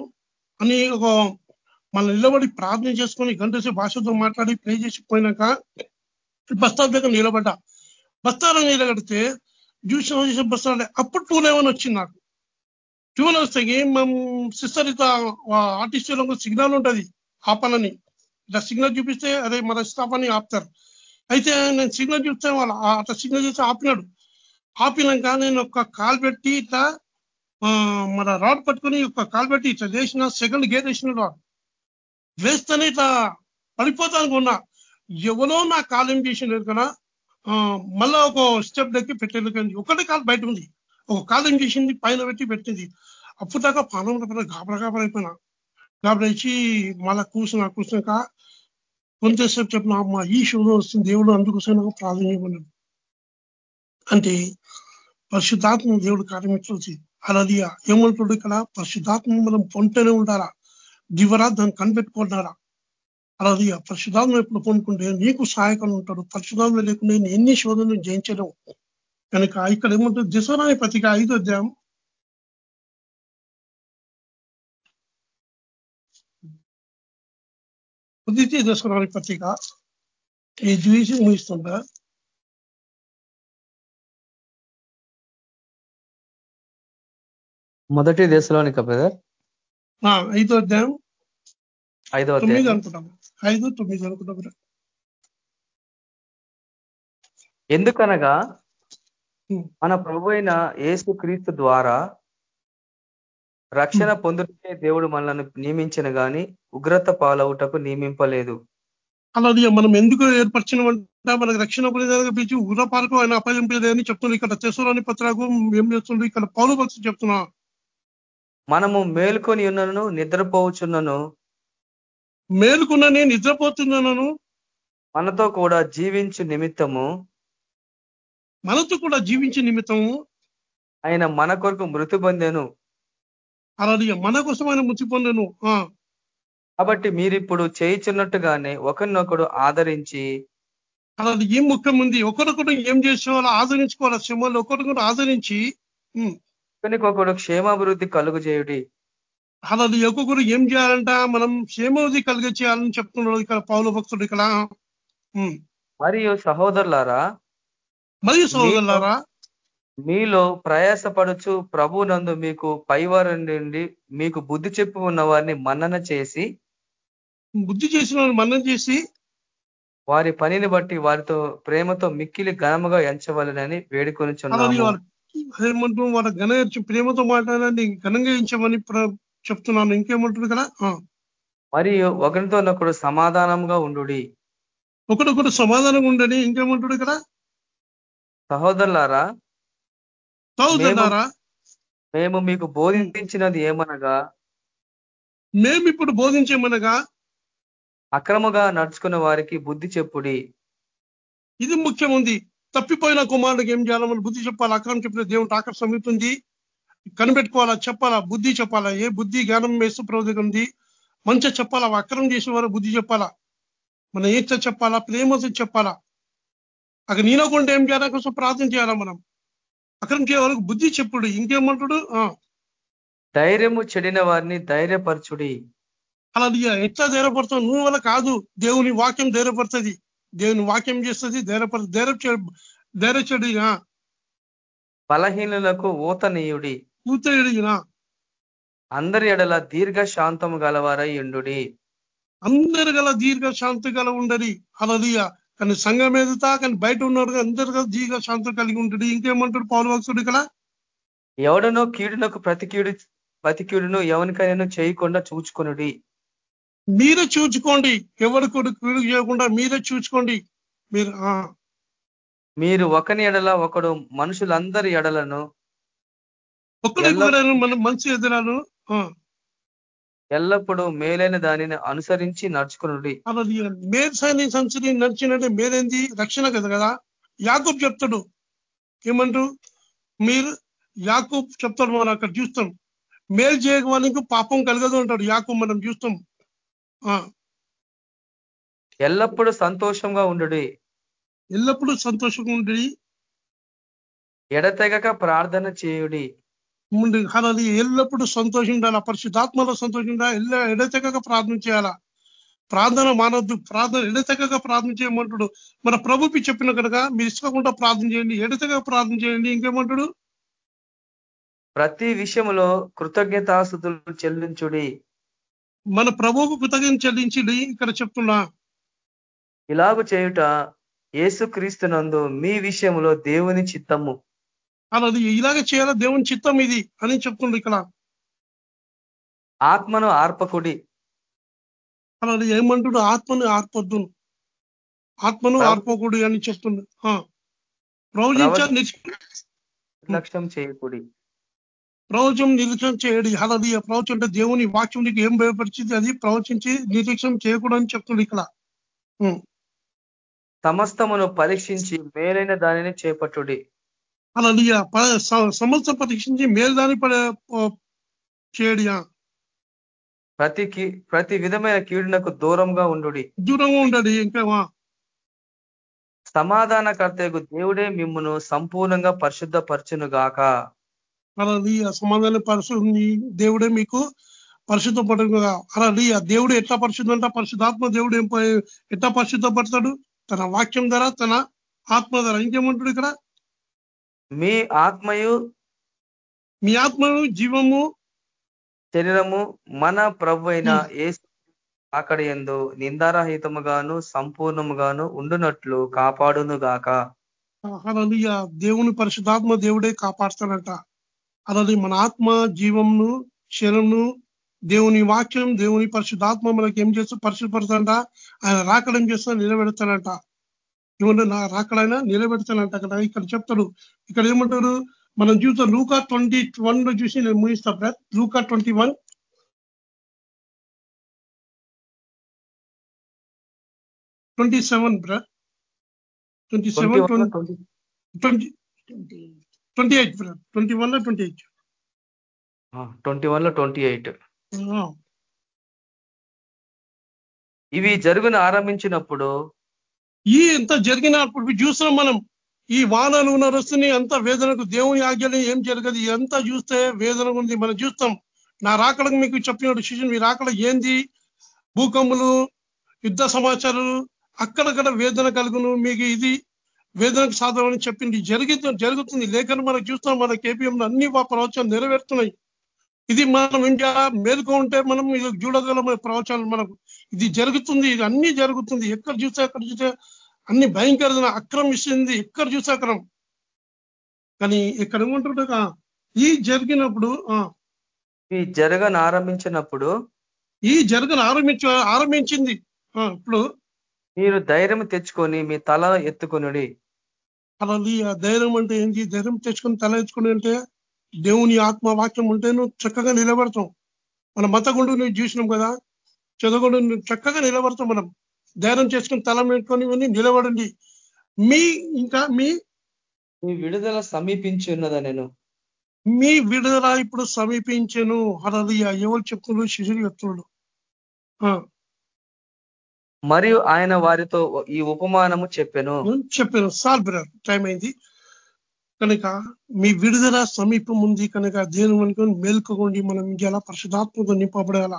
Speaker 4: అని ఒక మన నిలబడి ప్రార్థన చేసుకొని గంటసే భాషతో మాట్లాడి ప్రే చేసి పోయినాక బస్తాల దగ్గర నిలబడ్డా. బస్తాలు నిలబడితే చూసిన చూసిన బస్తాలు అప్పుడు టూ లెవెన్ వచ్చింది నాకు. టూ లెవెన్ వస్తే మేము సిస్టర్ ఆర్టిస్ట్ ఆర్టిస్టులకు సిగ్నల్ ఉంటుంది ఆపనని. ఇట్లా సిగ్నల్ చూపిస్తే అదే మన స్టాప్ అని ఆపుతారు. అయితే నేను సిగ్నల్ చూస్తే వాళ్ళు అట్లా సిగ్నల్ చూస్తే ఆపినాడు. ఆపినాక నేను ఒక కాల్ పెట్టి ఇట్లా మన రాడ్ పట్టుకొని ఒక కాల్ పెట్టి ఇట్లా చేసిన సెకండ్ గేర్ వేసిన రాడ్. వేస్తేనే ఇట్లా పడిపోతాను ఉన్నా ఎవరో నా కాల్ ఏం చేసిన కదా మళ్ళా ఒక స్టెప్ దగ్గర పెట్టేందుకండి ఒకటి కాలు బయట ఉంది. ఒక కాలు ఏం చేసింది పైన పెట్టి పెట్టింది. అప్పుడు దాకా పానం గాబర గాబర అయిపోయినా. గాబర మళ్ళా కూర్చున్నా కూర్చున్నాక కొంతసేపు చెప్పిన అమ్మ ఈ శివుడు వస్తుంది దేవుడు అందుకోసం నాకు ప్రార్థన చేయమన్నాడు అంటే పరిశుద్ధాత్మ దేవుడు కార్యమించాల్సి అలాది ఏమంటాడు ఇక్కడ పరిశుద్ధాత్మ మనం పొంటనే ఉండాలా? దివరా దాన్ని కనిపెట్టుకుంటారా అలాది పరిశుధాత్మ ఎప్పుడు పొందుకుంటే నీకు సహాయకం ఉంటాడు పరిశుధాత్మ లేకుండా నేను ఎన్ని శోధనలు జయించడం కనుక ఇక్కడ ఏమంటుంది? దిశరాని పత్రిక ఐదో అధ్యాయం ఉదితి దశరాని పత్రిక ఈ చూసి ముగిస్తుంటా
Speaker 6: మొదటి దేశంలోని బ్రదర్?
Speaker 4: ఐదో అధ్యాయం
Speaker 6: ఐదో
Speaker 4: తొమ్మిది అనుకుంటాం ఐదు తొమ్మిది అనుకుంటాం
Speaker 6: ఎందుకనగా మన ప్రభు అయిన ఏసు క్రీస్తు ద్వారా రక్షణ పొందుటే దేవుడు మనల్ని నియమించిన గాని ఉగ్రత పాలవుటకు నియమింపలేదు.
Speaker 4: అలాది మనం ఎందుకు ఏర్పరిచిన మనకు రక్షణ పిలిచి ఉగ్రపాలకు ఆయన అప్పగింపలేదని చెప్తుంది ఇక్కడ తెసులోని పత్రాకు ఏం చేస్తుంది ఇక్కడ పౌరు భక్తి చెప్తున్నా.
Speaker 6: మనము మేలుకొని ఉన్నను నిద్రపోవచ్చున్నను.
Speaker 4: మేలుకున్నని నిద్రపోతున్నాను.
Speaker 6: మనతో కూడా జీవించు నిమిత్తము.
Speaker 4: మనతో కూడా జీవించే నిమిత్తము.
Speaker 6: ఆయన మన కొరకు మృతి పొందాను.
Speaker 4: అలాగే మన కోసం ఆయన మృతి పొందాను
Speaker 6: కాబట్టి మీరిప్పుడు చేయించున్నట్టుగానే ఒకరినొకడు ఆదరించి
Speaker 4: అలాది ఏం ముఖ్యం ఉంది ఒకరొకరు ఏం చేసేవాళ్ళు ఆదరించుకోవాలి? శ్రమలు ఒకరికొకరు ఆదరించి
Speaker 6: ఒకరికొకడు క్షేమాభివృద్ధి కలుగు చేయుడి.
Speaker 4: అలాది ఒక్కొక్కరు ఏం చేయాలంట? మనం క్షేమాభివృద్ధి కలిగ చేయాలని చెప్తున్నాడు ఇక్కడ పౌల భక్తుడు ఇక్కడ.
Speaker 6: మరియు సహోదరులారా
Speaker 4: మరియు సహోదరులారా
Speaker 6: మీలో ప్రయాసపడుచు ప్రభు నందు మీకు పైవారి నుండి మీకు బుద్ధి చెప్పి ఉన్న వారిని మన్నన చేసి
Speaker 4: బుద్ధి చేసిన మన్నన చేసి
Speaker 6: వారి పనిని బట్టి వారితో ప్రేమతో మిక్కిలి ఘనముగా ఎంచవలనని వేడుకొని
Speaker 4: అలాగే వాళ్ళ ఘన ప్రేమతో మాట్లాడాలని ఘనంగా ప్ర- చెప్తున్నాను. ఇంకేమంటుంది కదా.
Speaker 6: మరియు ఒకరితో ఒకడు సమాధానంగా ఉండు
Speaker 4: ఒకడొకడు సమాధానంగా ఉండని ఇంకేమంటాడు ఇక్కడ
Speaker 6: సహోదరులారా
Speaker 4: చదువుతున్నారా
Speaker 6: మేము మీకు బోధించినది ఏమనగా?
Speaker 4: మేము ఇప్పుడు బోధించేమనగా?
Speaker 6: అక్రముగా నడుచుకున్న వారికి బుద్ధి చెప్పుడి.
Speaker 4: ఇది ముఖ్యం ఉంది తప్పిపోయిన కుమారుడికి ఏం చేయాలో? మనం బుద్ధి చెప్పాలా? అక్రమం చెప్పిన దేవుడు ఆకర్షణ సమీపుంది కనిపెట్టుకోవాలా? చెప్పాలా? బుద్ధి చెప్పాలా? ఏ బుద్ధి జ్ఞానం వేస్తూ ప్రవృత్తి ఉంది మంచిగా చెప్పాలా? అక్రమం చేసే వారు బుద్ధి చెప్పాలా? మనం ఏం చెప్పాలా? ప్రేమతో చెప్పాలా? అక్కడ నీనకుండా ఏం చేయాలా? కోసం ప్రార్థన చేయాలా మనం? చేయ వరకు బుద్ధి చెప్పుడు ఇంకేమంటాడు?
Speaker 6: ధైర్యము చెడిన వారిని ధైర్యపరచుడి.
Speaker 4: అలా ఎట్లా ధైర్యపడతావు నువ్వు వల్ల కాదు దేవుని వాక్యం ధైర్యపడుతుంది దేవుని వాక్యం చేస్తుంది ధైర్యపడ ధైర్య ధైర్య చెడు
Speaker 6: బలహీనులకు ఊతనీయుడి.
Speaker 4: కూతుడిగిన
Speaker 6: అందరి ఎడల దీర్ఘ శాంతము గలవారై ఉండుడి.
Speaker 4: అందరు గల దీర్ఘ శాంతి గల ఉండని అలలియ కానీ సంఘం ఎదుతా కానీ బయట ఉన్నారు అందరు దీర్ఘ శాంతి కలిగి ఉంటుంది ఇంకేమంటాడు పౌరు భక్తుడు ఇక్కడ?
Speaker 6: ఎవడనో కీడునకు ప్రతి కీడు ప్రతి కీడును ఎవరికైనా చేయకుండా చూచుకొనుడి.
Speaker 4: మీరే చూచుకోండి. ఎవరి కీడు చేయకుండా మీరే చూచుకోండి. మీరు
Speaker 6: మీరు ఒకని ఎడల ఒకడు మనుషులందరి ఎడలను
Speaker 4: ఒక్కడి
Speaker 6: ఎల్ల-
Speaker 4: కూడా మన మనసు ఎదురాను
Speaker 6: ఎల్లప్పుడూ మేలైన దానిని అనుసరించి నడుచుకునుడి.
Speaker 4: అలలియ మేలు సైని సంచుని నడిచినట్టే మేలేంది? రక్షణ కదా కదా? యాకూబ్ చెప్తాడు. ఏమంటూ? మీరు యాకూబ్ చెప్తాడు మనం అక్కడ చూస్తాం. మేలు చేయడానికి పాపం కలగదు అంటాడు యాకూబ్ మనం చూస్తాం.
Speaker 6: ఎల్లప్పుడూ సంతోషంగా ఉండుడి.
Speaker 4: ఎల్లప్పుడూ సంతోషంగా ఉండి
Speaker 6: ఎడతెగక ప్రార్థన చేయుడి.
Speaker 4: ముందు అలాది ఎల్లప్పుడూ సంతోషం ఉండాలి. పరిశుద్ధాత్మలో సంతోషం ఉండాలి. ఎల్ల ఎడతెగక ప్రార్థన చేయాలా? ప్రార్థన మానవద్దు. ప్రార్థన ఎడతెగక ప్రార్థన చేయమంటాడు. మన ప్రభుకి చెప్పిన కనుక మీరు ఇసుకోకుండా ప్రార్థన చేయండి. ఎడతెగక ప్రార్థన చేయండి. ఇంకేమంటాడు?
Speaker 6: ప్రతి విషయములో కృతజ్ఞతాస్థుతులు చెల్లించుడి.
Speaker 4: మన ప్రభువుకు కృతజ్ఞత చెల్లించి ఇక్కడ చెప్తున్నా.
Speaker 6: ఇలాగు చేయుట యేసుక్రీస్తునందు మీ విషయములో దేవుని చిత్తము.
Speaker 4: అలాది ఇలాగే చేయాలా? దేవుని చిత్తం ఇది అని చెప్తుండ్రు ఇక్కడ.
Speaker 6: ఆత్మను ఆర్పకుడి.
Speaker 4: అలాది ఏమంటాడు? ఆత్మను ఆర్పొద్దు. ఆత్మను ఆర్పకూడదు అని చెప్తుంది ఆ. ప్రవచించ నిష్-
Speaker 6: నిర్లక్ష్యం చేయకుడి.
Speaker 4: ప్రవచనం నిరీక్షణ చేయడు. అలాది ప్రవచనం అంటే దేవుని వాక్యం నీకు ఏం భయపరిచింది? అది ప్రవచించి నిరీక్షణ చేయకూడదు అని చెప్తుంది ఇక్కడ.
Speaker 6: సమస్తమును పరీక్షించి మేలైన దానిని చేపట్టుడి.
Speaker 4: అలాది సమస్త పరీక్షించి మేలుదాని పడ చేయడి ఆ.
Speaker 6: ప్రతి ప్రతి విధమైన కీడునకు దూరంగా ఉండుడి.
Speaker 4: దూరంగా ఉండడు ఇంకా.
Speaker 6: సమాధానకర్తకు దేవుడే మిమ్మును సంపూర్ణంగా పరిశుద్ధపరచును గాక
Speaker 4: అలాది ఆ సమాధాన పరిశుద్ధి దేవుడే మీకు పరిశుద్ధ పడుగా అలాది ఆ దేవుడు ఎట్లా పరిశుద్ధం అంటే పరిశుద్ధాత్మ దేవుడు ఏం ఎట్లా పరిశుద్ధపడతాడు? తన వాక్యం ద్వారా తన ఆత్మ ద్వారా. ఇంకేమంటాడు ఇక్కడ?
Speaker 6: మీ ఆత్మయు
Speaker 4: మీ ఆత్మను జీవము
Speaker 6: శరీరము మన ప్రభు అయిన అక్కడ ఎందు నిందారహితముగాను సంపూర్ణముగాను ఉండునట్లు కాపాడును గాక.
Speaker 4: అలాది ఆ దేవుని పరిశుద్ధాత్మ దేవుడే కాపాడుతాడంట. అలాది మన ఆత్మ జీవంను శరీరంను దేవుని వాక్యం దేవుని పరిశుద్ధాత్మ మనకి ఏం చేస్తూ పరిశుద్ధపడతాడంట ఆయన రాకడం చేస్తా నిలబెడతాడంట. ఏమంటే నా రాకడైనా నిలబెడతానంట అక్కడ ఇక్కడ చెప్తాడు. ఇక్కడ ఏమంటారు? మనం చూస్తాం లూకా ట్వంటీ వన్లో చూసి నేను ముగిస్తా బ్రదర్. లూకా twenty one. Twenty seven brother. Twenty seven twenty twenty eight. Brother. Twenty వన్లో ట్వంటీ ఎయిట్.
Speaker 6: ట్వంటీ వన్లో ట్వంటీ ఎయిట్. ఇవి జరుగును ఆరంభించినప్పుడు
Speaker 4: ఈ ఎంత జరిగినప్పుడు చూస్తున్నాం మనం ఈ వానలు నరుస్తున్నాయి అంత వేదనకు దేవుని ఆజ్ఞలు ఏం జరగదు. ఎంత చూస్తే వేదన ఉంది. మనం చూస్తాం. నా రాకడకు మీకు చెప్పినట్టు శిష్యులు మీ రాకడ ఏంది? భూకంపులు యుద్ధ సమాచారాలు అక్కడక్కడ వేదన కలుగును. మీకు ఇది వేదనకు సాధనమని చెప్పింది. జరిగి జరుగుతుంది. లేఖను మనం చూస్తాం. మన కేపీఎం అన్ని ప్రవచనం నెరవేరుతున్నాయి. ఇది మనం ఇండియా మేలుకో ఉంటే మనం ఇది చూడగలం ప్రవచనాలు మనకు ఇది జరుగుతుంది ఇది అన్ని జరుగుతుంది. ఎక్కడ చూస్తే అక్కడ చూస్తే అన్ని భయంకరమైన అక్రమిస్తుంది ఎక్కడ చూస్తే అక్రమం కానీ ఇక్కడ ఏమంటుండగా ఈ జరిగినప్పుడు ఆ,
Speaker 6: ఈ జరగను ఆరంభించినప్పుడు
Speaker 4: ఈ జరగను ఆరంభించ ఆరంభించింది. ఇప్పుడు
Speaker 6: మీరు ధైర్యం తెచ్చుకొని మీ తల ఎత్తుకొనుడి.
Speaker 4: అలా ఆ ధైర్యం అంటే ఏంటి? ధైర్యం తెచ్చుకొని తల ఎత్తుకుని అంటే దేవుని ఆత్మ వాక్యం ఉంటే నువ్వు చక్కగా నిలబడతాం. మన మతగుండు నువ్వు చూసినాం కదా చదవగుండు నువ్వు చక్కగా నిలబడతాం మనం. ధైర్యం చేసుకుని తల పెట్టుకొని నిలబడండి. మీ ఇంకా మీ
Speaker 6: మీ విడుదల సమీపించి ఉన్నదా నేను?
Speaker 4: మీ విడుదల ఇప్పుడు సమీపించను. అలలియ ఎవరు చెప్తున్నాడు ఆ,
Speaker 6: మరియు ఆయన వారితో ఈ ఉపమానము చెప్పెను.
Speaker 4: చెప్పాను. సార్ బ్రదర్ టైం అయింది. కనుక మీ విడుదల సమీపం ఉంది కనుక దేవుని అనుకుని మేల్కోండి మనం ఇలా పరిశుధాత్మతో నింపబడాల?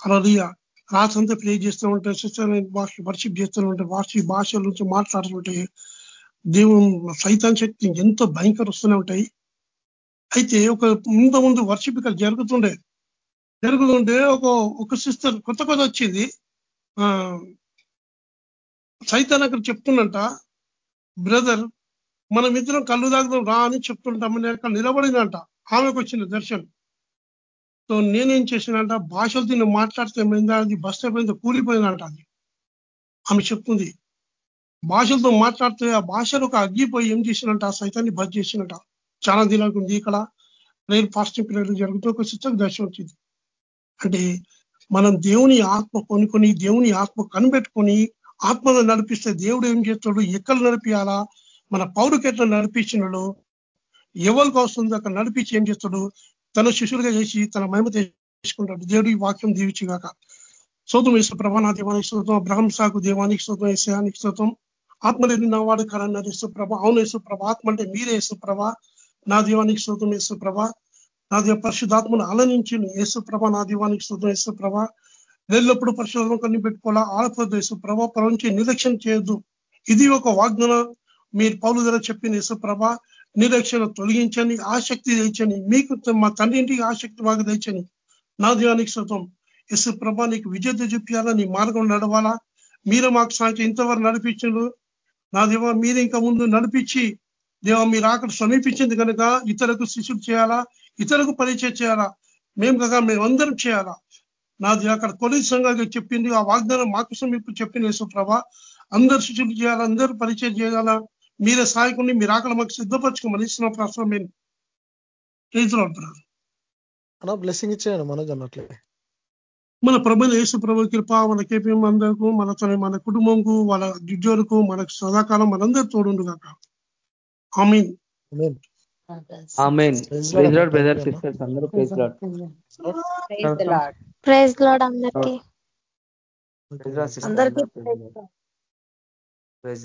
Speaker 4: అలలియ రాత్రంతా ప్లే చేస్తూ ఉంటే సిస్టర్ భాష వర్షిప్ చేస్తూ ఉంటే వార్షి భాషల నుంచి మాట్లాడుతుంటే దేవుని సైతాన్ శక్తి ఎంతో భయంకర వస్తూనే ఉంటాయి. అయితే ఒక ముందు ముందు వర్షిప్ ఇక్కడ జరుగుతుండే. జరుగుతుంటే ఒక ఒక సిస్టర్ కొత్త కొత్త వచ్చింది. సైతాన్ అక్కడ చెప్తుండంట బ్రదర్ మనం ఇద్దరం కళ్ళు తాగుదాం రా అని చెప్తుంటామని అక్కడ నిలబడిందంట. ఆమెకు వచ్చింది దర్శనం. సో నేనేం చేసినంట భాషలు తిని మాట్లాడితే ఏమైందా అది బస్ అయిపోయిందో కూలిపోయిందంట అది. ఆమె చెప్తుంది భాషలతో మాట్లాడితే ఆ భాషలు ఒక అగ్గిపోయి ఏం చేసినట్ట ఆ సైతాన్ని బస్ చేసినట చాలా దినాలకు ఉంది ఇక్కడ. రైలు ఫాస్టింగ్ పీరియడ్ జరుగుతూ ఒక సిస్టర్ దర్శనం వచ్చింది. అంటే మనం దేవుని ఆత్మ కొనుక్కొని దేవుని ఆత్మ కనిపెట్టుకొని ఆత్మను నడిపిస్తే దేవుడు ఏం చేస్తాడు? ఎక్కడ నడిపియాలా? మన పౌరుకి ఎట్లా నడిపించినడు ఎవరికి వస్తుంది అక్కడ నడిపించి ఏం చేస్తాడు? తన శిష్యులుగా చేసి తన మహిమ తెచ్చుకుంటాడు. దేవుడు ఈ వాక్యం దీవించిగాక. సోతం వేసు ప్రభా నా దేవానికి శోతం అబ్రహం సాకు దేవానికి శోతం ఏసయానికి శోతం ఆత్మలేని నా వాడు కరన్నారు యేసు ప్రభ. అవును యేసు ప్రభ ఆత్మ అంటే మీరే యేసు ప్రభ. నా దీవానికి శోతం యేసు ప్రభ. నా దేవ పరిశుద్ధాత్మను అలనించి యేసు ప్రభ నా దీవానికి శోతం యేసు ప్రభ. ఎల్లప్పుడు పరిశుధాత్మ కొన్ని పెట్టుకోవాలా? ఆడపద్దు యేసు ప్రభ. ప్రపంచ నిర్లక్ష్యం చేయొద్దు. ఇది ఒక వాగ్దాన. మీరు పౌలు ధర చెప్పిన యేసు ప్రభ నిరీక్షణ తొలగించని ఆసక్తి తెచ్చని మీకు మా తండ్రి ఇంటికి ఆసక్తి బాగా తెచ్చని నా దేవానికి శృతం యశుప్రభ నీకు విజేత చూపించాలా నీ మార్గం నడవాలా? మీరు మాకు సాయంత్రం ఇంతవరకు నడిపించారు నా దేవ మీరు ఇంకా ముందు నడిపించి దేవ మీరు అక్కడ సమీపించింది కనుక ఇతరులకు శిష్యులు చేయాలా? ఇతరులకు పరిచయం చేయాలా? మేము కాక మేమందరం చేయాలా? నాది అక్కడ కొలిసి సంఘాలు చెప్పింది ఆ వాగ్దానం మాకు సమీప చెప్పిన యేసుప్రభ అందరు శిష్యులు చేయాలా? అందరూ పరిచయం చేయాలా మీరే సహాయకుని మీరు ఆకలి మాకు సిద్ధపరచుకోమని ఇస్తున్న ప్రశ్న మేము చేతులు అంటున్నారు
Speaker 7: అన్న బ్లెస్సింగ్ ఇచ్చేయండి మనోజ్ అన్నట్లే
Speaker 4: మన ప్రభుత్వ యేసు ప్రభు కృప మన కేపీఎం అందరికీ మనతో మన కుటుంబంకు వాళ్ళ ఉద్యోగులకు మనకు సదాకాలం మనందరూ తోడుండు కాక ఆమీన్.
Speaker 6: ప్రైజ్ లాడ్ బ్రదర్ సిస్టర్స్ అందరూ ప్రైజ్
Speaker 8: అందరికి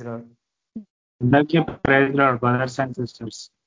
Speaker 6: లాడ్
Speaker 9: అందరికీ
Speaker 6: ప్రైజ్ లాడ్
Speaker 2: అందరికీ praise lord brothers and sisters